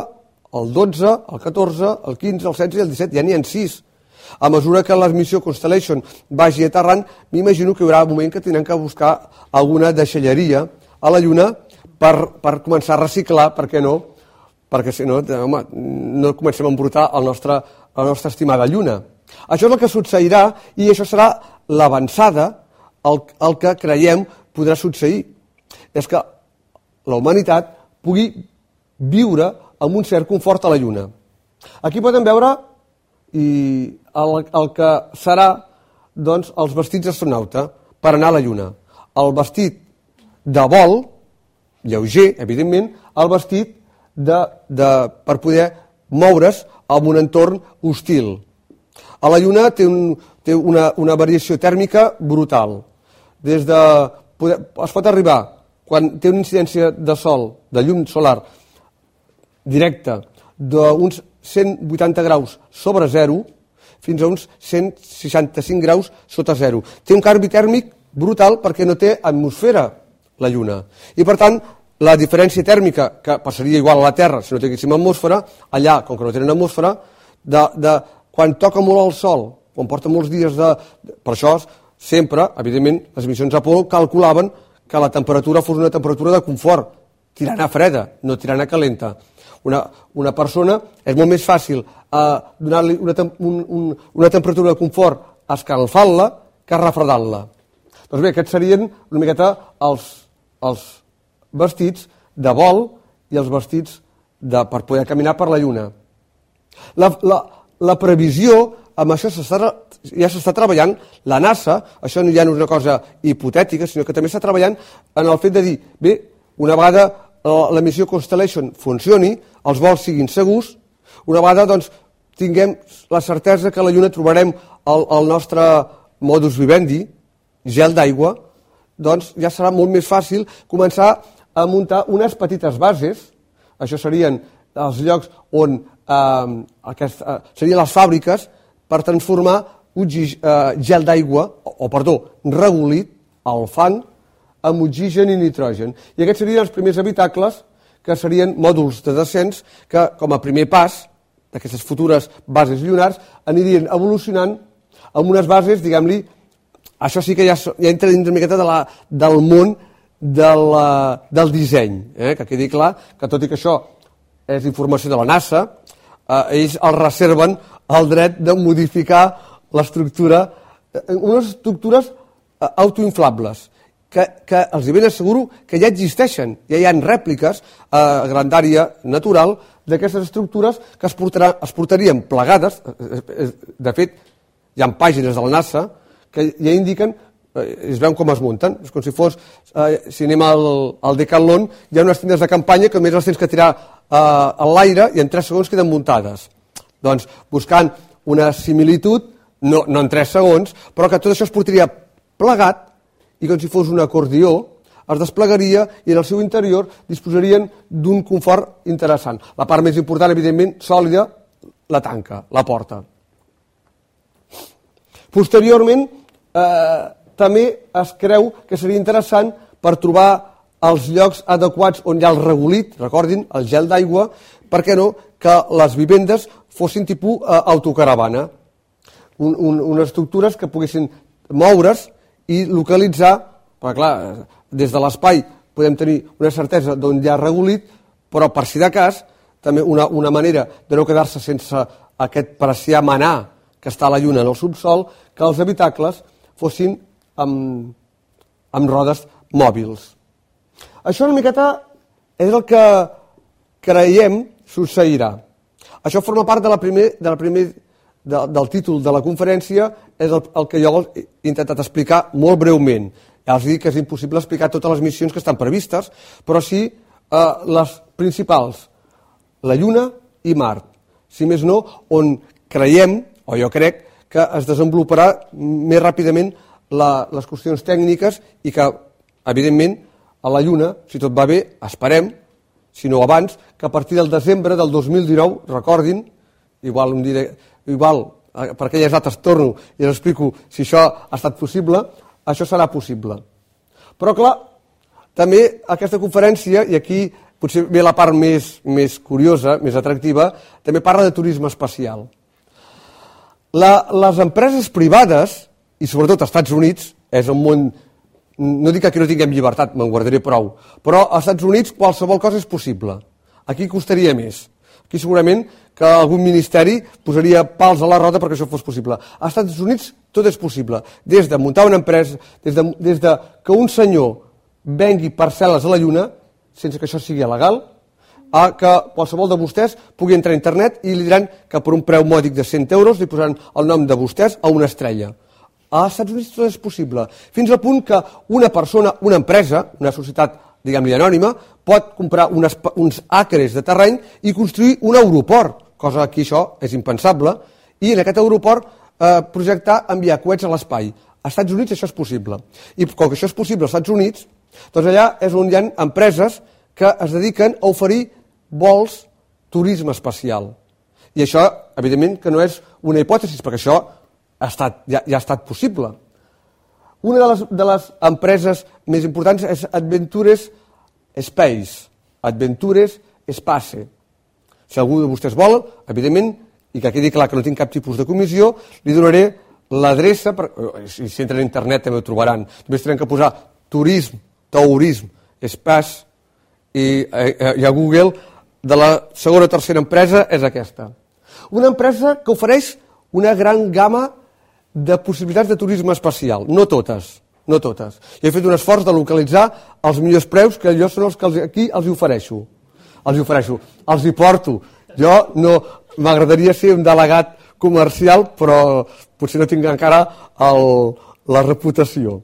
el 12, el 14, el 15, el 16 i el 17, ja n'hi ha 6. A mesura que la missió Constellation vagi aterrant, m'imagino que hi haurà un moment que tindran que buscar alguna deixalleria a la Lluna per, per començar a reciclar, per què no? Perquè si no, home, no comencem a embrutar el nostre, la nostra estimada Lluna. Això és el que succeirà i això serà l'avançada, el, el que creiem podrà succeir. És que la humanitat pugui viure amb un cert confort a la Lluna. Aquí podem veure i el, el que serà doncs, els vestits d'astronauta per anar a la Lluna. El vestit de vol, lleuger, evidentment, el vestit de, de, per poder moure's en un entorn hostil. A la Lluna té, un, té una, una variació tèrmica brutal. Des de, poder, es pot arribar, quan té una incidència de sol, de llum solar, directa, d'uns 180 graus sobre zero, fins a uns 165 graus sota zero. Té un canvi tèrmic brutal perquè no té atmosfera la Lluna. I per tant, la diferència tèrmica, que passaria igual a la Terra si no tinguéssim atmosfera, allà, com que no tenen atmosfera, de, de quan toca molt el sol, quan porta molts dies de... Per això, sempre, evidentment, les missions Apolo calculaven que la temperatura fos una temperatura de confort, tirant a freda, no tirant a calenta. Una, una persona és molt més fàcil eh, donar-li una, un, un, una temperatura de confort escalfant-la que refredant-la. Doncs bé, aquests serien una miqueta els, els vestits de vol i els vestits de, per poder caminar per la Lluna. La, la, la previsió, amb això ja s'està treballant, la NASA, això no ja no és una cosa hipotètica, sinó que també està treballant en el fet de dir, bé, una vegada la missió Constellation funcioni, els vols siguin segurs, una vegada doncs, tinguem la certesa que a la Lluna trobarem el, el nostre modus vivendi, gel d'aigua, doncs ja serà molt més fàcil començar a muntar unes petites bases, això serien els llocs on eh, aquest, eh, serien les fàbriques per transformar oxig, eh, gel d'aigua, o, o perdó, regulit, el fang, amb oxigen i nitrogen. I aquests serien els primers habitacles que serien mòduls de descens que, com a primer pas d'aquestes futures bases lunars, anirien evolucionant amb unes bases, diguem-li, això sí que ja, ja entra dins una miqueta de la, del món de la, del disseny, eh? que quedi clar que tot i que això és informació de la NASA, eh, ells els reserven el dret de modificar l'estructura, eh, unes estructures eh, autoinflables, que, que els ben asseguro que ja existeixen, ja hi ha rèpliques a eh, grandària natural d'aquestes estructures que es, portarà, es portarien plegades, eh, eh, de fet, hi ha pàgines de la NASA que ja indiquen es veuen com es munten, és com si fos, eh, si anem al, al Decathlon, hi ha unes tendes de campanya que només les tens que tirar eh, a l'aire i en 3 segons queden muntades. Doncs buscant una similitud, no, no en 3 segons, però que tot això es portaria plegat i com si fos un acordió, es desplegaria i en el seu interior disposarien d'un confort interessant. La part més important, evidentment, sòlida, la tanca, la porta. Posteriorment, eh, també es creu que seria interessant per trobar els llocs adequats on hi ha el regulit, recordin, el gel d'aigua, per què no, que les vivendes fossin tipus eh, autocaravana, un, un, unes estructures que poguessin moure's i localitzar, perquè clar, des de l'espai podem tenir una certesa d'on hi ha regulit, però per si de cas, també una, una manera de no quedar-se sense aquest preciar manar que està a la lluna en el subsol, que els habitacles fossin amb, amb rodes mòbils. Això una miqueta és el que creiem succeirà. Això forma part de la primer, de la primer, de, del títol de la conferència, és el, el que jo he intentat explicar molt breument. Ja els dic que és impossible explicar totes les missions que estan previstes, però sí eh, les principals, la Lluna i Mart. Si més no, on creiem, o jo crec, que es desenvoluparà més ràpidament la, les qüestions tècniques i que, evidentment, a la Lluna, si tot va bé, esperem, si no abans, que a partir del desembre del 2019, recordin, igual, un diré, igual eh, per aquelles dates torno i els explico si això ha estat possible, això serà possible. Però, clar, també aquesta conferència, i aquí potser ve la part més, més curiosa, més atractiva, també parla de turisme espacial. La, les empreses privades, i sobretot als Estats Units, és un món no dic que aquí no tinguem llibertat, me'n guardaré prou, però als Estats Units qualsevol cosa és possible. Aquí costaria més. Aquí segurament que algun ministeri posaria pals a la roda perquè això fos possible. Als Estats Units tot és possible. Des de muntar una empresa, des de, des de que un senyor vengui parcel·les a la Lluna, sense que això sigui legal, a que qualsevol de vostès pugui entrar a internet i li diran que per un preu mòdic de 100 euros li posaran el nom de vostès a una estrella. Als Estats Units tot és possible, fins al punt que una persona, una empresa, una societat, diguem-li anònima, pot comprar unes, uns acres de terreny i construir un aeroport, cosa que això és impensable, i en aquest aeroport eh, projectar enviar coets a l'espai. Als Estats Units això és possible. I com que això és possible als Estats Units, doncs allà és on hi ha empreses que es dediquen a oferir vols turisme espacial. I això, evidentment, que no és una hipòtesi, perquè això ha estat, ja, ja ha estat possible. Una de les, de les empreses més importants és Adventures Space, Adventures Space. Si algú de vostès vol, evidentment, i que quedi clar que no tinc cap tipus de comissió, li donaré l'adreça, eh, si, si entren a internet també ho trobaran, només tenen que posar turisme, tourisme, espace, i, eh, i a Google de la segona o tercera empresa és aquesta. Una empresa que ofereix una gran gamma de possibilitats de turisme espacial, no totes, no totes. I he fet un esforç de localitzar els millors preus, que jo són els que aquí els ofereixo. Els ofereixo, els hi porto. Jo no m'agradaria ser un delegat comercial, però potser no tinc encara el, la reputació.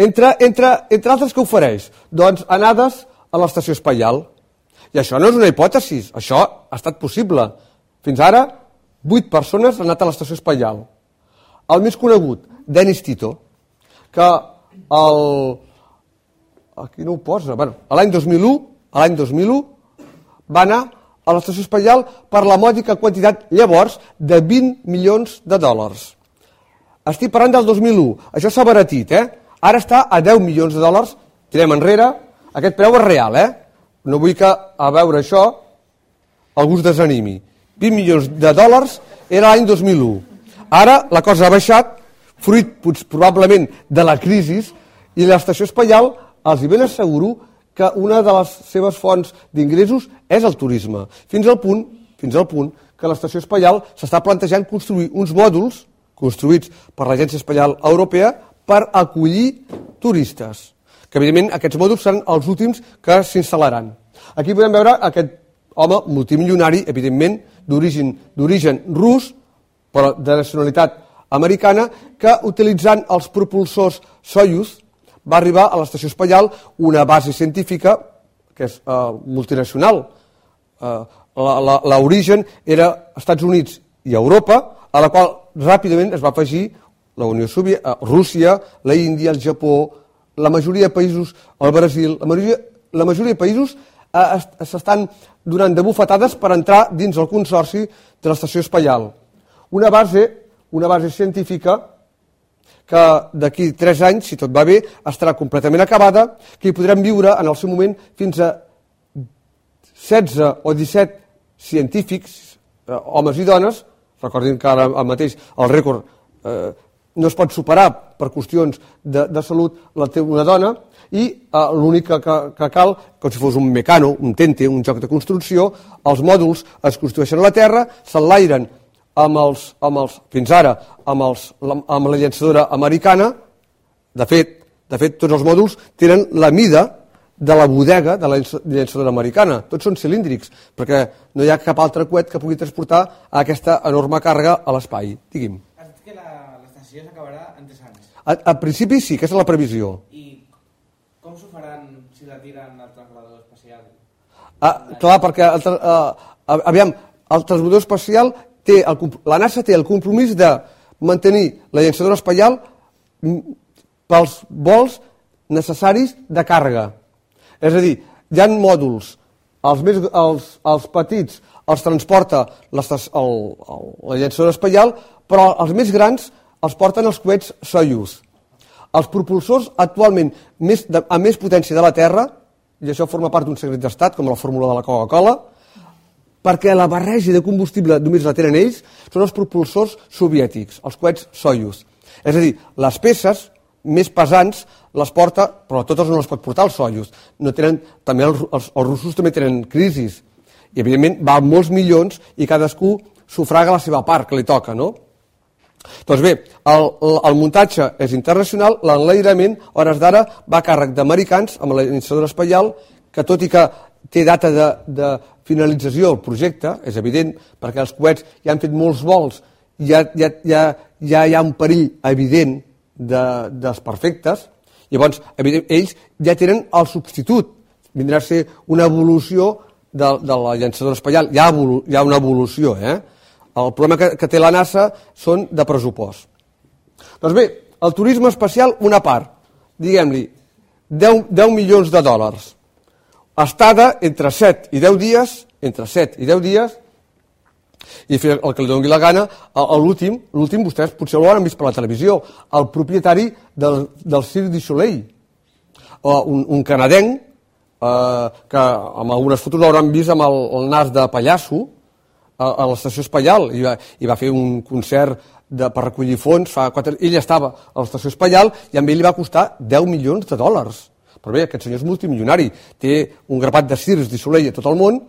Entre, entre, entre altres que ofereix? Doncs anades a l'estació espaial. I això no és una hipòtesi, això ha estat possible. Fins ara, vuit persones han anat a l'estació espaial el més conegut, Dennis Tito, que el... aquí no ho posa, bueno, l'any 2001, l'any 2001 va anar a l'estació espaial per la mòdica quantitat llavors de 20 milions de dòlars. Estic parlant del 2001, això s'ha baratit, eh? Ara està a 10 milions de dòlars, tirem enrere, aquest preu és real, eh? No vull que a veure això algú es desanimi. 20 milions de dòlars era l'any 2001. Ara la cosa ha baixat, fruit probablement de la crisi, i l'estació espaial els hi ben asseguro que una de les seves fonts d'ingressos és el turisme, fins al punt, fins al punt que l'estació espaial s'està plantejant construir uns mòduls construïts per l'Agència Espaial Europea per acollir turistes, que evidentment aquests mòduls seran els últims que s'instal·laran. Aquí podem veure aquest home multimilionari, evidentment, d'origen rus, però de nacionalitat americana, que utilitzant els propulsors Soyuz va arribar a l'estació espaial una base científica que és eh, multinacional. Eh, L'origen era Estats Units i Europa, a la qual ràpidament es va afegir la Unió Soviètica, eh, Rússia, la Índia, el Japó, la majoria de països, el Brasil, la majoria, la majoria de països eh, s'estan donant de bufetades per entrar dins el consorci de l'estació espaial una base, una base científica que d'aquí 3 anys, si tot va bé, estarà completament acabada, que hi podrem viure en el seu moment fins a 16 o 17 científics, eh, homes i dones, recordin que ara mateix el rècord eh, no es pot superar per qüestions de, de salut, la té una dona, i eh, l'únic que, que, que cal, com si fos un mecano, un tente, un joc de construcció, els mòduls es construeixen a la terra, s'enlairen amb els, amb els, fins ara amb, els, amb la llançadora americana, de fet, de fet, tots els mòduls tenen la mida de la bodega de la llançadora americana. Tots són cilíndrics, perquè no hi ha cap altre coet que pugui transportar aquesta enorme càrrega a l'espai. Digui'm. Has dit que l'estació s'acabarà en 3 anys. A, a principi sí, aquesta és la previsió. I com s'ho faran si la tiren al transbordador espacial? Ah, clar, perquè el, uh, aviam, el transbordador espacial té el, la NASA té el compromís de mantenir la llançadora espacial pels vols necessaris de càrrega és a dir, hi ha mòduls, els, més, els, els petits els transporta el, el, la llançadora espaial, però els més grans els porten els coets Soyuz. Els propulsors actualment més, de, amb més potència de la Terra, i això forma part d'un secret d'estat, com la fórmula de la Coca-Cola, perquè la barreja de combustible només la tenen ells, són els propulsors soviètics, els coets Soyuz. És a dir, les peces més pesants les porta, però totes no les pot portar els Soyuz. No tenen, també els, els, els russos també tenen crisis. I, evidentment, val molts milions i cadascú sufraga la seva part que li toca, no? Doncs bé, el, el, muntatge és internacional, l'enlairament, hores d'ara, va a càrrec d'americans amb la espaial, que tot i que té data de, de finalització el projecte, és evident, perquè els coets ja han fet molts vols, ja, ja, ja, ja hi ha un perill evident de, dels perfectes, llavors ells ja tenen el substitut, vindrà a ser una evolució de, de la llançadora espaial, hi hi ha una evolució, eh? El problema que, que té la NASA són de pressupost. Doncs bé, el turisme espacial, una part, diguem-li, 10, 10 milions de dòlars. Estada entre 7 i 10 dies, entre 7 i 10 dies, i fer el que li doni la gana. L'últim, l'últim vostès potser l'hauran vist per la televisió, el propietari del, del Cirque du Soleil, un, un canadenc, eh, que amb algunes fotos l'hauran vist amb el, el nas de pallasso a, a l'estació Espaial i va, i va fer un concert de, per recollir fons, fa quatre... ell estava a l'estació Espaial i a ell li va costar 10 milions de dòlars. Però bé, aquest senyor és multimilionari, té un grapat de circs du Soleil a tot el món,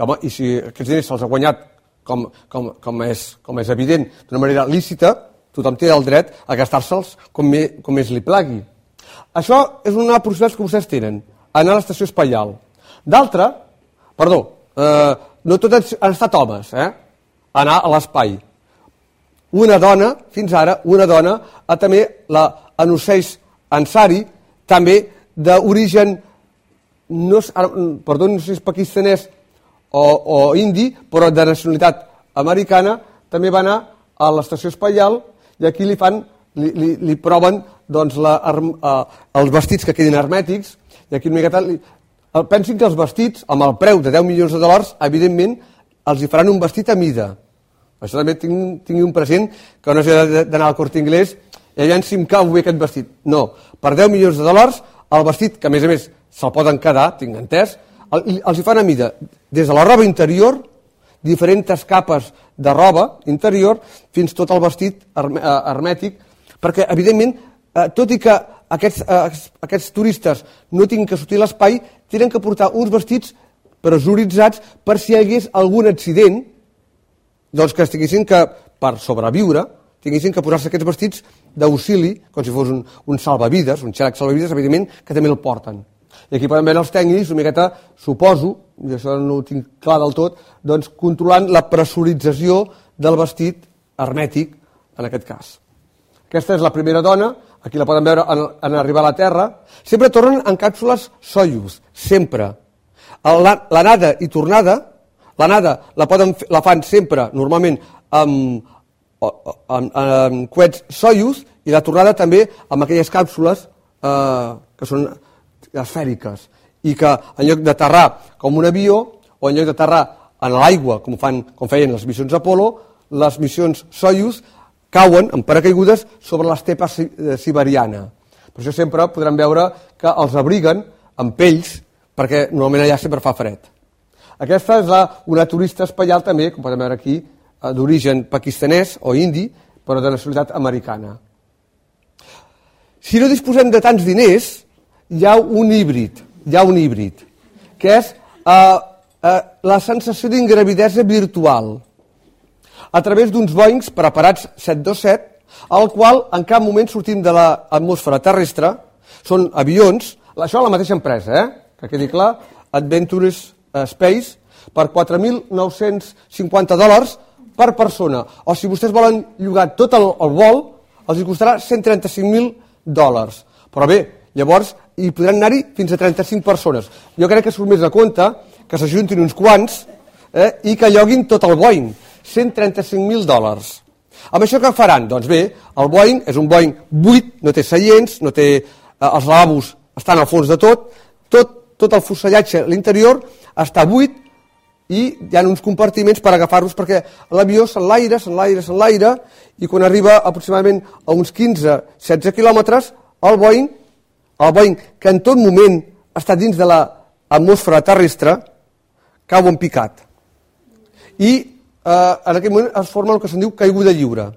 home, i si aquests diners se'ls ha guanyat com, com, com, és, com és evident, d'una manera lícita, tothom té el dret a gastar-se'ls com, com més li plagui. Això és una possibilitat que vostès tenen, anar a l'estació espaial. D'altra, perdó, eh, no tots han estat homes, eh? anar a l'espai. Una dona, fins ara, una dona, ha també la Anuseix Ansari, també d'origen, no, perdó, no sé si és pakistanès o, o indi, però de nacionalitat americana, també va anar a l'estació espaial i aquí li fan, li, li, li proven doncs, la, uh, els vestits que quedin hermètics i aquí una miqueta li, el, pensin que els vestits, amb el preu de 10 milions de dòlars, evidentment els hi faran un vestit a mida. Això també tinc, tingui un present que no sé d'anar al cort inglès i allà si em cau bé aquest vestit. No, per 10 milions de dòlars, el vestit, que a més a més se'l poden quedar, tinc entès, els hi fan a mida des de la roba interior, diferents capes de roba interior, fins tot el vestit eh, hermètic, perquè, evidentment, eh, tot i que aquests, eh, aquests turistes no tinguin que sortir l'espai, tenen que portar uns vestits pressuritzats per si hi hagués algun accident, doncs que estiguessin que, per sobreviure, tinguessin que posar-se aquests vestits d'auxili, com si fos un, un salvavides, un xalac salvavides, evidentment, que també el porten. I aquí poden veure els tècnics, una miqueta, suposo, i això no ho tinc clar del tot, doncs controlant la pressurització del vestit hermètic, en aquest cas. Aquesta és la primera dona, aquí la poden veure en, en arribar a la Terra. Sempre tornen en càpsules Soyuz, sempre. L'anada i tornada, l'anada la, poden, la fan sempre, normalment, amb, amb, amb coets Soyuz, i la tornada també amb aquelles càpsules eh, que són esfèriques i que en lloc d'aterrar com un avió o en lloc d'aterrar en l'aigua, com, fan, com feien les missions Apolo, les missions Soyuz cauen en paracaigudes sobre l'estepa eh, siberiana. Per això sempre podran veure que els abriguen amb pells, perquè normalment allà sempre fa fred. Aquesta és la, una turista espaial també, com podem veure aquí, d'origen pakistanès o indi, però de nacionalitat americana. Si no disposem de tants diners, hi ha un híbrid, hi ha un híbrid, que és uh, uh, la sensació d'ingravidesa virtual a través d'uns Boeings preparats 727, al qual en cap moment sortim de l'atmosfera terrestre, són avions, això la mateixa empresa, eh? que quedi clar, Adventures Space, per 4.950 dòlars per persona. O si vostès volen llogar tot el, el vol, els costarà 135.000 dòlars. Però bé, llavors hi podran anar-hi fins a 35 persones. Jo crec que surt més a compte que s'ajuntin uns quants eh, i que lloguin tot el Boeing, 135.000 dòlars. Amb això què faran? Doncs bé, el Boeing és un Boeing buit, no té seients, no té, eh, els lavabos estan al fons de tot, tot, tot el fusellatge l'interior està buit i hi ha uns compartiments per agafar-los perquè l'avió s'enlaira, s'enlaira, s'enlaira i quan arriba aproximadament a uns 15-16 quilòmetres el Boeing, el Boeing que en tot moment està dins de l'atmosfera terrestre cau en picat. I eh, en aquell moment es forma el que se'n diu caiguda lliure.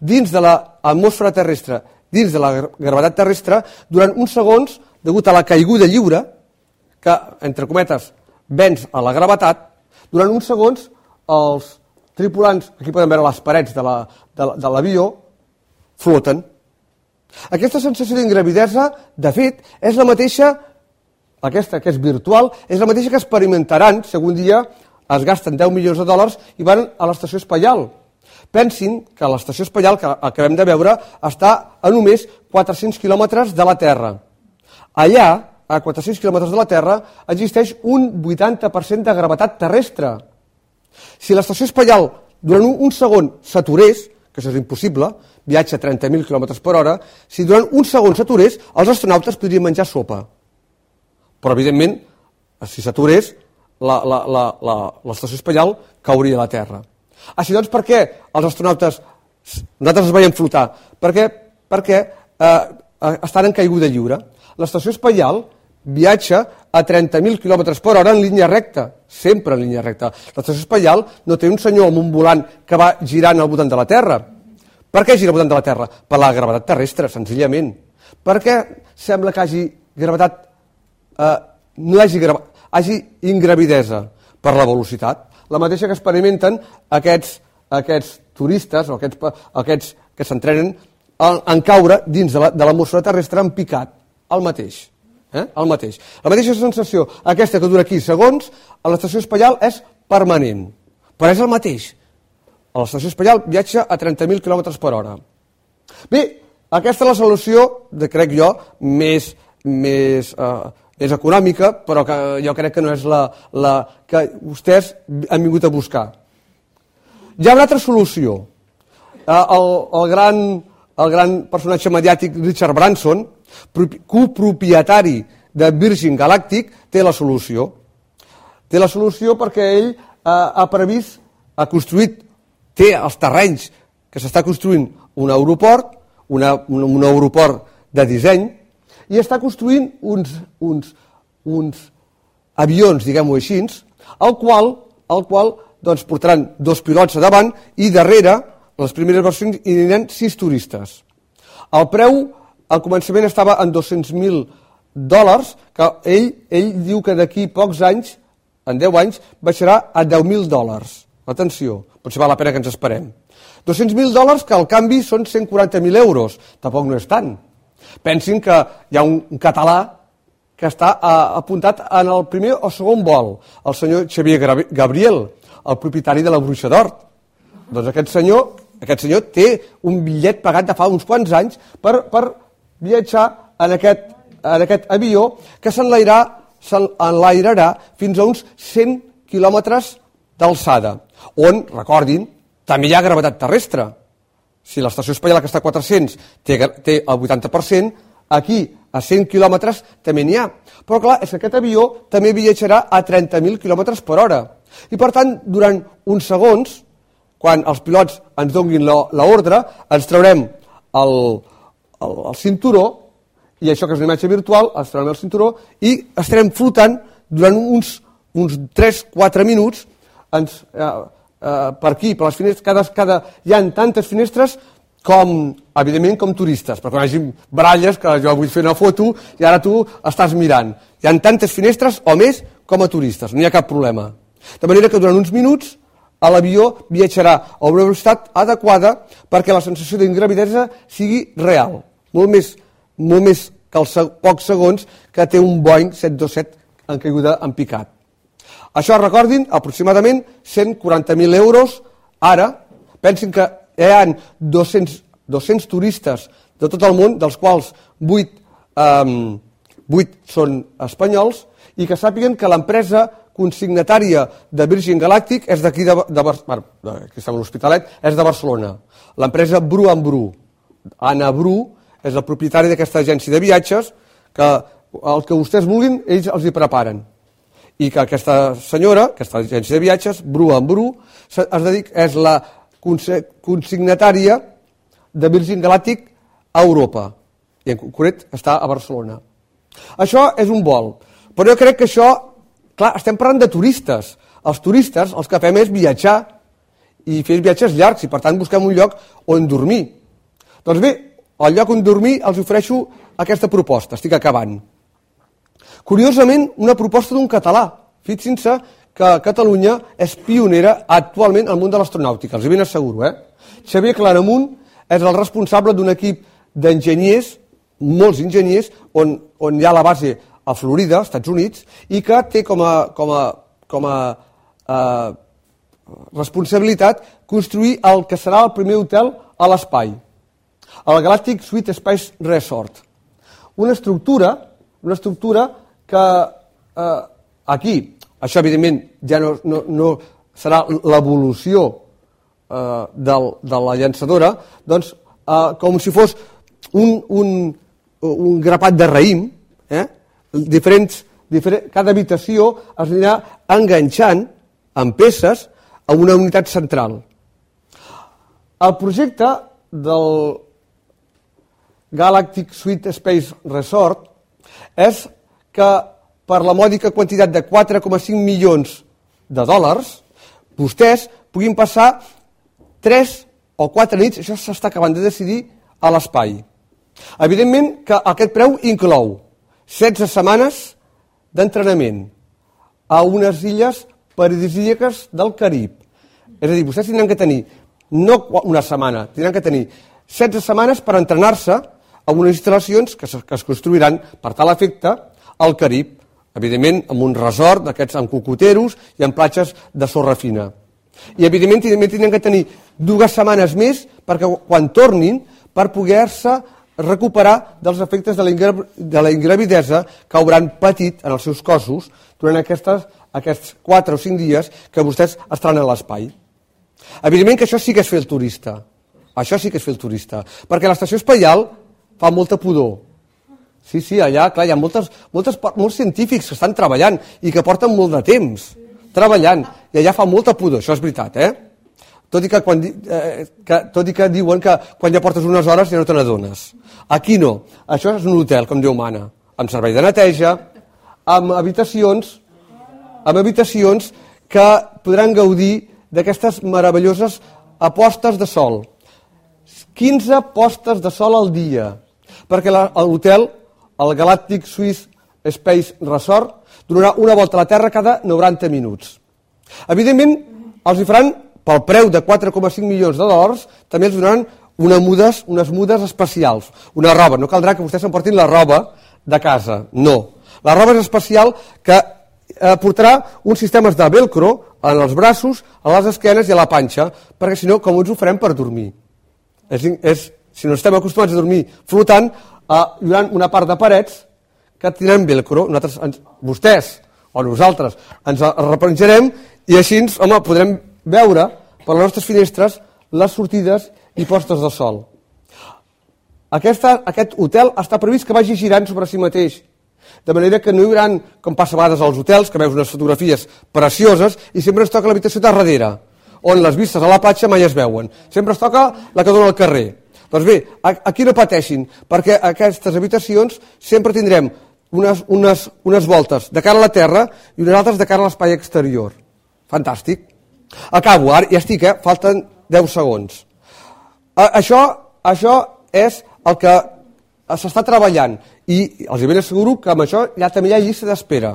Dins de l'atmosfera terrestre dins de la gravetat terrestre durant uns segons degut a la caiguda lliure que, entre cometes, vens a la gravetat durant uns segons, els tripulants, aquí podem veure les parets de l'avió, la, floten. Aquesta sensació d'ingravidesa, de fet, és la mateixa, aquesta que és virtual, és la mateixa que experimentaran algun dia es gasten 10 milions de dòlars i van a l'estació espaial. Pensin que l'estació espaial que acabem de veure està a només 400 quilòmetres de la Terra. Allà, a 400 quilòmetres de la Terra, existeix un 80% de gravetat terrestre. Si l'estació espaial durant un, segon s'aturés, que això és impossible, viatja a 30.000 km per hora, si durant un segon s'aturés, els astronautes podrien menjar sopa. Però, evidentment, si s'aturés, l'estació espaial cauria a la Terra. Així doncs, per què els astronautes, nosaltres es veiem flotar? Perquè, perquè eh, eh estan en caiguda lliure. L'estació espaial viatja a 30.000 km per hora en línia recta, sempre en línia recta. L'estació espaial no té un senyor amb un volant que va girant al voltant de la Terra. Per què gira al voltant de la Terra? Per la gravetat terrestre, senzillament. Per què sembla que hagi gravetat, eh, no hagi, grava, hagi ingravidesa? Per la velocitat. La mateixa que experimenten aquests, aquests turistes o aquests, aquests que s'entrenen en, caure dins de l'atmosfera terrestre en picat, el mateix. Eh? El mateix. La mateixa sensació, aquesta que dura 15 segons, a l'estació espaial és permanent. Però és el mateix. A l'estació espaial viatja a 30.000 km per hora. Bé, aquesta és la solució, de, crec jo, més, més, eh, més econòmica, però que jo crec que no és la, la que vostès han vingut a buscar. Hi ha una altra solució. Eh, el, el, gran, el gran personatge mediàtic Richard Branson, copropietari de Virgin Galactic, té la solució. Té la solució perquè ell eh, ha previst, ha construït, té els terrenys que s'està construint un aeroport, una, un, un aeroport de disseny, i està construint uns, uns, uns avions, diguem-ho així, al qual, al qual doncs, portaran dos pilots a davant i darrere, les primeres versions, hi aniran sis turistes. El preu al començament estava en 200.000 dòlars, que ell, ell diu que d'aquí pocs anys, en 10 anys, baixarà a 10.000 dòlars. Atenció, potser val la pena que ens esperem. 200.000 dòlars que al canvi són 140.000 euros. Tampoc no és tant. Pensin que hi ha un, català que està a, apuntat en el primer o segon vol, el senyor Xavier Gabriel, el propietari de la Bruixa d'Hort. Doncs aquest senyor, aquest senyor té un bitllet pagat de fa uns quants anys per, per viatjar en aquest, en aquest avió que s'enlairarà fins a uns 100 quilòmetres d'alçada, on, recordin, també hi ha gravetat terrestre. Si l'estació espanyola que està a 400 té, té el 80%, aquí a 100 quilòmetres també n'hi ha. Però clar, és que aquest avió també viatjarà a 30.000 quilòmetres per hora. I per tant, durant uns segons, quan els pilots ens donguin l'ordre, ens traurem el, el, el cinturó, i això que és una imatge virtual, ens trobem el cinturó i estarem flotant durant uns, uns 3-4 minuts ens, eh, eh, per aquí, per les finestres, cada, cada, hi ha tantes finestres com, evidentment, com turistes, perquè quan hi hagi baralles que jo vull fer una foto i ara tu estàs mirant. Hi ha tantes finestres o més com a turistes, no hi ha cap problema. De manera que durant uns minuts l'avió viatjarà a una velocitat adequada perquè la sensació d'ingravidesa sigui real, molt més, molt més que els pocs segons que té un Boeing 727 en caiguda en picat. Això, recordin, aproximadament 140.000 euros ara. Pensin que hi ha 200, 200 turistes de tot el món, dels quals 8, um, 8 són espanyols, i que sàpiguen que l'empresa consignatària de Virgin Galactic és d'aquí de, de, de, està a l'Hospitalet, és de Barcelona. L'empresa Bru en Bru. Anna Bru és el propietari d'aquesta agència de viatges que el que vostès vulguin, ells els hi preparen. I que aquesta senyora, aquesta agència de viatges, Bru en Bru, es dedica, és la consignatària de Virgin Galàctic a Europa. I en concret està a Barcelona. Això és un vol. Però jo crec que això, clar, estem parlant de turistes. Els turistes, els que fem és viatjar i fer viatges llargs i per tant busquem un lloc on dormir. Doncs bé, al lloc on dormir els ofereixo aquesta proposta, estic acabant. Curiosament, una proposta d'un català. Fixin-se que Catalunya és pionera actualment al món de l'astronàutica, els ben asseguro. Eh? Xavier Claramunt és el responsable d'un equip d'enginyers, molts enginyers, on, on hi ha la base a Florida, als Estats Units, i que té com a, com a, com a eh, responsabilitat construir el que serà el primer hotel a l'espai, el Galactic Suite Space Resort. Una estructura, una estructura que eh, aquí això, evidentment, ja no, no, no serà l'evolució eh, del, de la llançadora, doncs, eh, com si fos un, un, un grapat de raïm, eh? diferents, diferent, cada habitació es anirà enganxant amb peces a una unitat central. El projecte del Galactic Suite Space Resort és que per la mòdica quantitat de 4,5 milions de dòlars, vostès puguin passar 3 o 4 nits, això s'està acabant de decidir, a l'espai. Evidentment que aquest preu inclou 16 setmanes d'entrenament a unes illes paradisíaques del Carib. És a dir, vostès tindran que tenir no una setmana, tindran que tenir 16 setmanes per entrenar-se a unes instal·lacions que, que es construiran per tal efecte al Carib evidentment amb un resort d'aquests amb cocoteros i amb platges de sorra fina. I evidentment també tindran que tenir dues setmanes més perquè quan tornin per poder-se recuperar dels efectes de la ingravidesa que hauran patit en els seus cossos durant aquestes, aquests 4 o 5 dies que vostès estaran a l'espai. Evidentment que això sí que és fer el turista. Això sí que és fer el turista. Perquè l'estació espaial fa molta pudor Sí, sí, allà, clar, hi ha moltes, moltes, molts científics que estan treballant i que porten molt de temps treballant, i allà fa molta pudor, això és veritat, eh? Tot i que, quan, eh, que, tot i que diuen que quan ja portes unes hores ja no te n'adones. Aquí no, això és un hotel, com Déu mana, amb servei de neteja, amb habitacions, amb habitacions que podran gaudir d'aquestes meravelloses apostes de sol. 15 postes de sol al dia, perquè l'hotel el Galactic Swiss Space Resort donarà una volta a la Terra cada 90 minuts. Evidentment, els hi faran, pel preu de 4,5 milions de dòlars, també els donaran una mudes, unes mudes especials, una roba. No caldrà que vostès s'emportin la roba de casa, no. La roba és especial que eh, portarà uns sistemes de velcro en els braços, a les esquenes i a la panxa, perquè si no, com ens ho farem per dormir? És, és, si no estem acostumats a dormir flotant, eh, hi haurà una part de parets que tindran velcro. Nosaltres, ens, vostès o nosaltres ens repenjarem i així home, podrem veure per les nostres finestres les sortides i postes de sol. Aquesta, aquest hotel està previst que vagi girant sobre si mateix, de manera que no hi haurà, com passa a als hotels, que veus unes fotografies precioses i sempre es toca l'habitació de darrere, on les vistes a la platja mai es veuen. Sempre es toca la que dona al carrer. Doncs bé, aquí no pateixin, perquè aquestes habitacions sempre tindrem unes, unes, unes voltes de cara a la Terra i unes altres de cara a l'espai exterior. Fantàstic. Acabo, ara ja estic, eh? falten 10 segons. Això això és el que s'està treballant i els ben asseguro que amb això ja també hi ha llista d'espera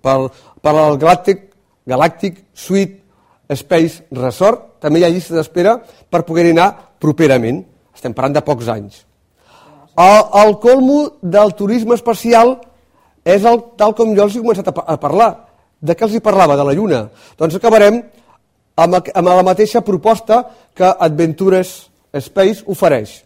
per, per al Galactic, Galactic Suite Space Resort també hi ha llista d'espera per poder anar properament estem parlant de pocs anys. El, el colmo del turisme espacial és el, tal com jo els he començat a, a parlar. De què els hi parlava, de la Lluna. Doncs acabarem amb, amb la mateixa proposta que Adventures Space ofereix.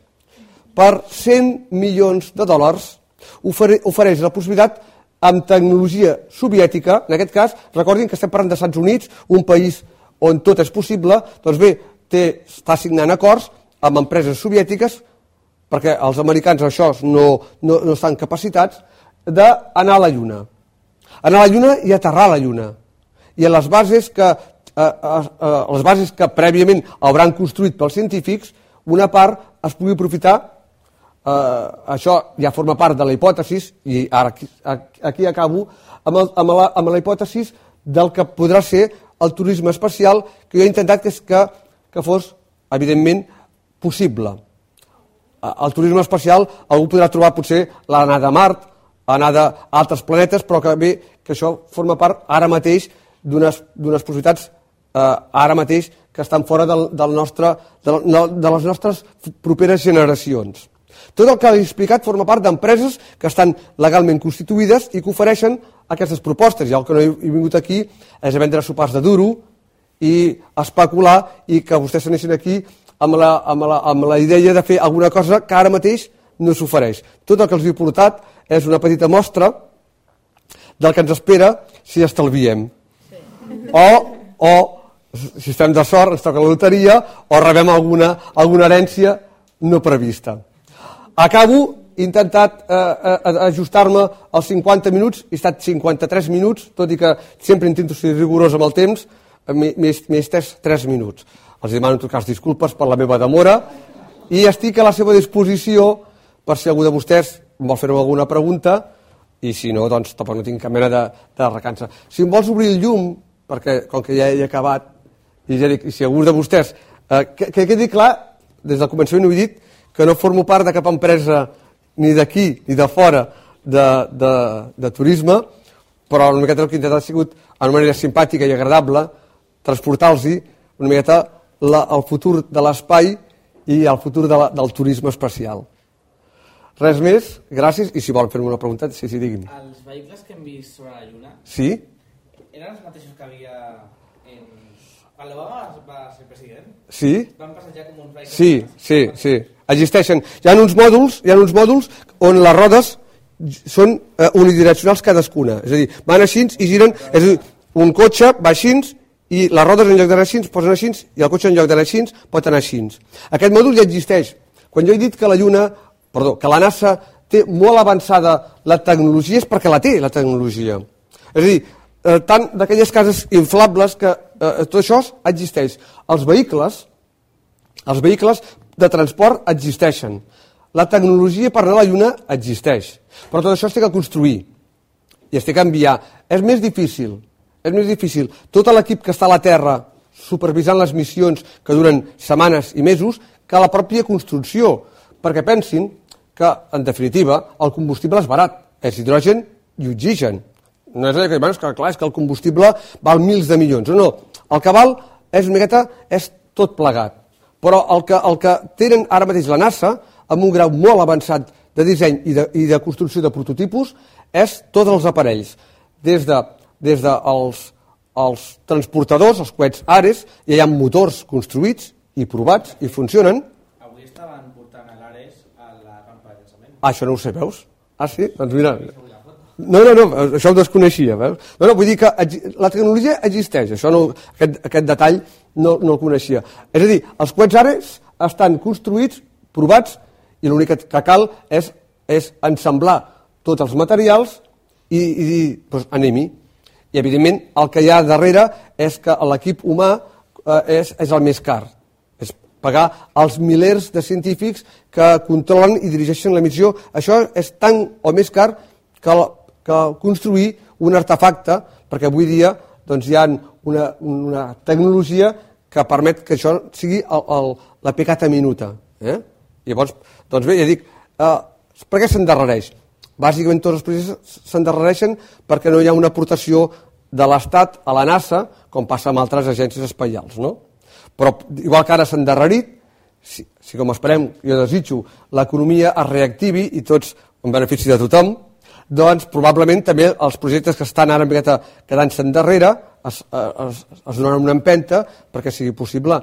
Per 100 milions de dòlars ofereix la possibilitat amb tecnologia soviètica, en aquest cas, recordin que estem parlant dels Estats Units, un país on tot és possible, doncs bé, té, està signant acords amb empreses soviètiques, perquè els americans això no, no, no estan capacitats, d'anar a la Lluna. Anar a la Lluna i aterrar a la Lluna. I a les bases que, a, a, a les bases que prèviament hauran construït pels científics, una part es pugui aprofitar eh, això ja forma part de la hipòtesi, i ara aquí, aquí acabo, amb, el, amb, la, amb la hipòtesi del que podrà ser el turisme espacial, que jo he intentat que, que, que fos, evidentment, possible. Eh, el turisme espacial algú podrà trobar potser l'anada a Mart, l'anada a altres planetes, però que bé que això forma part ara mateix d'unes possibilitats eh, ara mateix que estan fora del, del nostre, de, de les nostres properes generacions. Tot el que he explicat forma part d'empreses que estan legalment constituïdes i que ofereixen aquestes propostes. I el que no he vingut aquí és a vendre sopars de duro i especular i que vostès s'anessin aquí amb la, amb, la, amb la idea de fer alguna cosa que ara mateix no s'ofereix. Tot el que els he portat és una petita mostra del que ens espera si estalviem. Sí. O, o, si estem de sort, ens toca la loteria o rebem alguna, alguna herència no prevista. Acabo, he intentat eh, eh, ajustar-me als 50 minuts, he estat 53 minuts, tot i que sempre intento ser rigorós amb el temps, m'he estès 3 minuts. Els demano en tot cas disculpes per la meva demora i estic a la seva disposició per si algú de vostès vol fer alguna pregunta i si no, doncs tampoc no tinc cap mena de, de recança. Si em vols obrir el llum, perquè com que ja he acabat, i ja dic, si algú de vostès, eh, que, que quedi clar, des del començament ho he dit, que no formo part de cap empresa ni d'aquí ni de fora de, de, de turisme, però una miqueta el que he intentat ha sigut, en manera simpàtica i agradable, transportar-los una miqueta la, el futur de l'espai i el futur de la, del turisme espacial. Res més, gràcies, i si volen fer-me una pregunta, sí, sí, digui'm. Els vehicles que hem vist sobre la Lluna sí? eren els mateixos que havia en... Quan l'Obama va ser president? Sí? Van passejar com uns vehicles? Sí, sí, sí existeixen. Hi ha uns mòduls, hi ha uns mòduls on les rodes són eh, unidireccionals cadascuna. És a dir, van així i giren... És a dir, un cotxe va així i les rodes en lloc d'anar així posen així i el cotxe en lloc d'anar així pot anar així. Aquest mòdul ja existeix. Quan jo he dit que la Lluna, perdó, que la NASA té molt avançada la tecnologia és perquè la té, la tecnologia. És a dir, eh, tant d'aquelles cases inflables que eh, tot això existeix. Els vehicles, els vehicles de transport existeixen. La tecnologia per anar a la Lluna existeix. Però tot això es té que construir i es té que enviar. És més difícil, és més difícil. Tot l'equip que està a la Terra supervisant les missions que duren setmanes i mesos que la pròpia construcció, perquè pensin que, en definitiva, el combustible és barat, és hidrogen i oxigen. No és que, bueno, és que, clar, és que el combustible val mils de milions. No, no. El que val és una miqueta, és tot plegat. Però el que, el que tenen ara mateix la NASA, amb un grau molt avançat de disseny i de, i de construcció de prototipus, és tots els aparells. Des de, des de els, transportadors, els coets Ares, ja hi ha motors construïts i provats i funcionen. Avui estaven portant l'Ares a la rampa de llançament. Ah, això no ho sabeu? Ah, sí? Doncs mira... No, no, no, això ho desconeixia, veus? No, no, vull dir que la tecnologia existeix, això no, aquest, aquest detall no, no el coneixia. És a dir, els coets Ares estan construïts, provats, i l'únic que cal és, és ensamblar tots els materials i, i dir, doncs anem-hi. I, evidentment, el que hi ha darrere és que l'equip humà eh, és, és el més car. És pagar els milers de científics que controlen i dirigeixen la missió. Això és tan o més car que, que construir un artefacte, perquè avui dia doncs, hi ha una, una tecnologia que permet que això sigui el, el, la pecata minuta. Eh? Llavors, doncs bé, ja dic, eh, per què s'endarrereix? Bàsicament tots els projectes s'endarrereixen perquè no hi ha una aportació de l'Estat a la NASA, com passa amb altres agències espaials. No? Però igual que ara s'ha endarrerit, si, si com esperem, jo desitjo, l'economia es reactivi i tots en benefici de tothom, doncs probablement també els projectes que estan ara quedant-se endarrere es, es, es donen una empenta perquè sigui possible.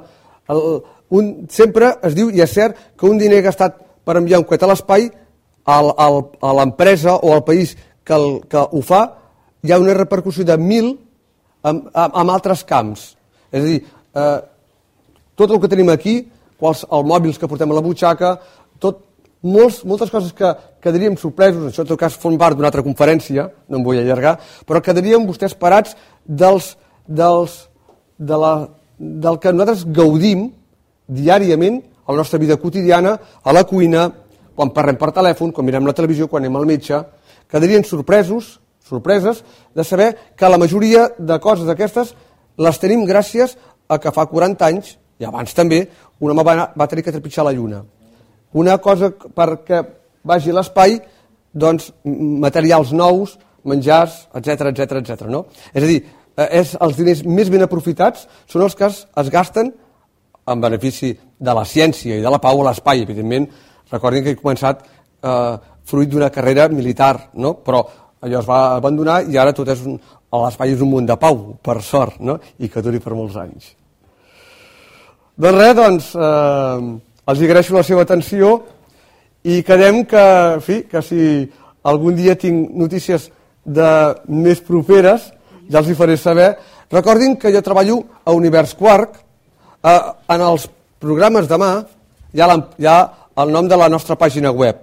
El, un, sempre es diu, i és cert, que un diner gastat per enviar un coet a l'espai a l'empresa o al país que, el, que ho fa hi ha una repercussió de mil en, en altres camps. És a dir, eh, tot el que tenim aquí, quals, els mòbils que portem a la butxaca, tot, molts, moltes coses que quedaríem sorpresos, això en tot cas form part d'una altra conferència, no em vull allargar, però quedaríem vostès parats dels, dels, de la, del que nosaltres gaudim diàriament a la nostra vida quotidiana, a la cuina, quan parlem per telèfon, quan mirem la televisió, quan anem al metge, quedarien sorpresos, sorpreses de saber que la majoria de coses d'aquestes les tenim gràcies a que fa 40 anys, i abans també, un home va, va tenir que trepitjar la Lluna. Una cosa perquè vagi a l'espai, doncs, materials nous, menjars, etc etc etc. no? És a dir, eh, és, els diners més ben aprofitats són els que es, es gasten en benefici de la ciència i de la pau a l'espai, evidentment. Recordin que he començat eh, fruit d'una carrera militar, no? però allò es va abandonar i ara tot és un, l'espai és un munt de pau, per sort, no? i que duri per molts anys. Doncs res, doncs, eh, els agraeixo la seva atenció i quedem que, en fi, que si algun dia tinc notícies de més properes, ja els hi faré saber. Recordin que jo treballo a Univers Quark, eh, en els programes demà hi ha, la, el nom de la nostra pàgina web.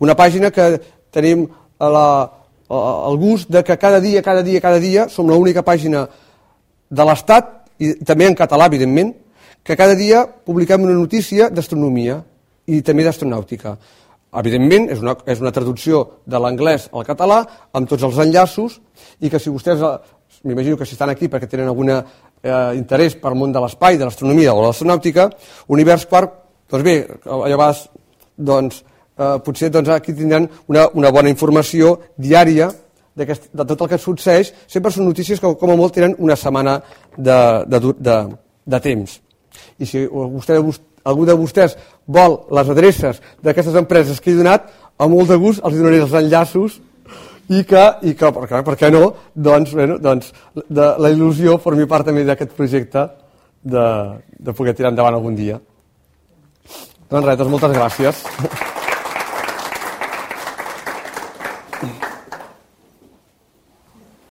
Una pàgina que tenim la, el gust de que cada dia, cada dia, cada dia som l'única pàgina de l'Estat, i també en català, evidentment, que cada dia publiquem una notícia d'astronomia i també d'astronàutica. Evidentment, és una, és una traducció de l'anglès al català, amb tots els enllaços, i que si vostès, eh, m'imagino que si estan aquí perquè tenen algun eh, interès per món de l'espai, de l'astronomia o de l'astronàutica, Univers Quark, doncs bé, llavors, doncs, eh, potser doncs, aquí tindran una, una bona informació diària de tot el que succeeix. Sempre són notícies que, com a molt, tenen una setmana de, de, de, de temps. I si vostè, algú de vostès vol les adreces d'aquestes empreses que he donat, a molt de gust els donaré els enllaços i que, i que per, per què no, doncs, bueno, doncs de, la il·lusió formi part també d'aquest projecte de, de poder tirar endavant algun dia. Doncs res, doncs moltes gràcies.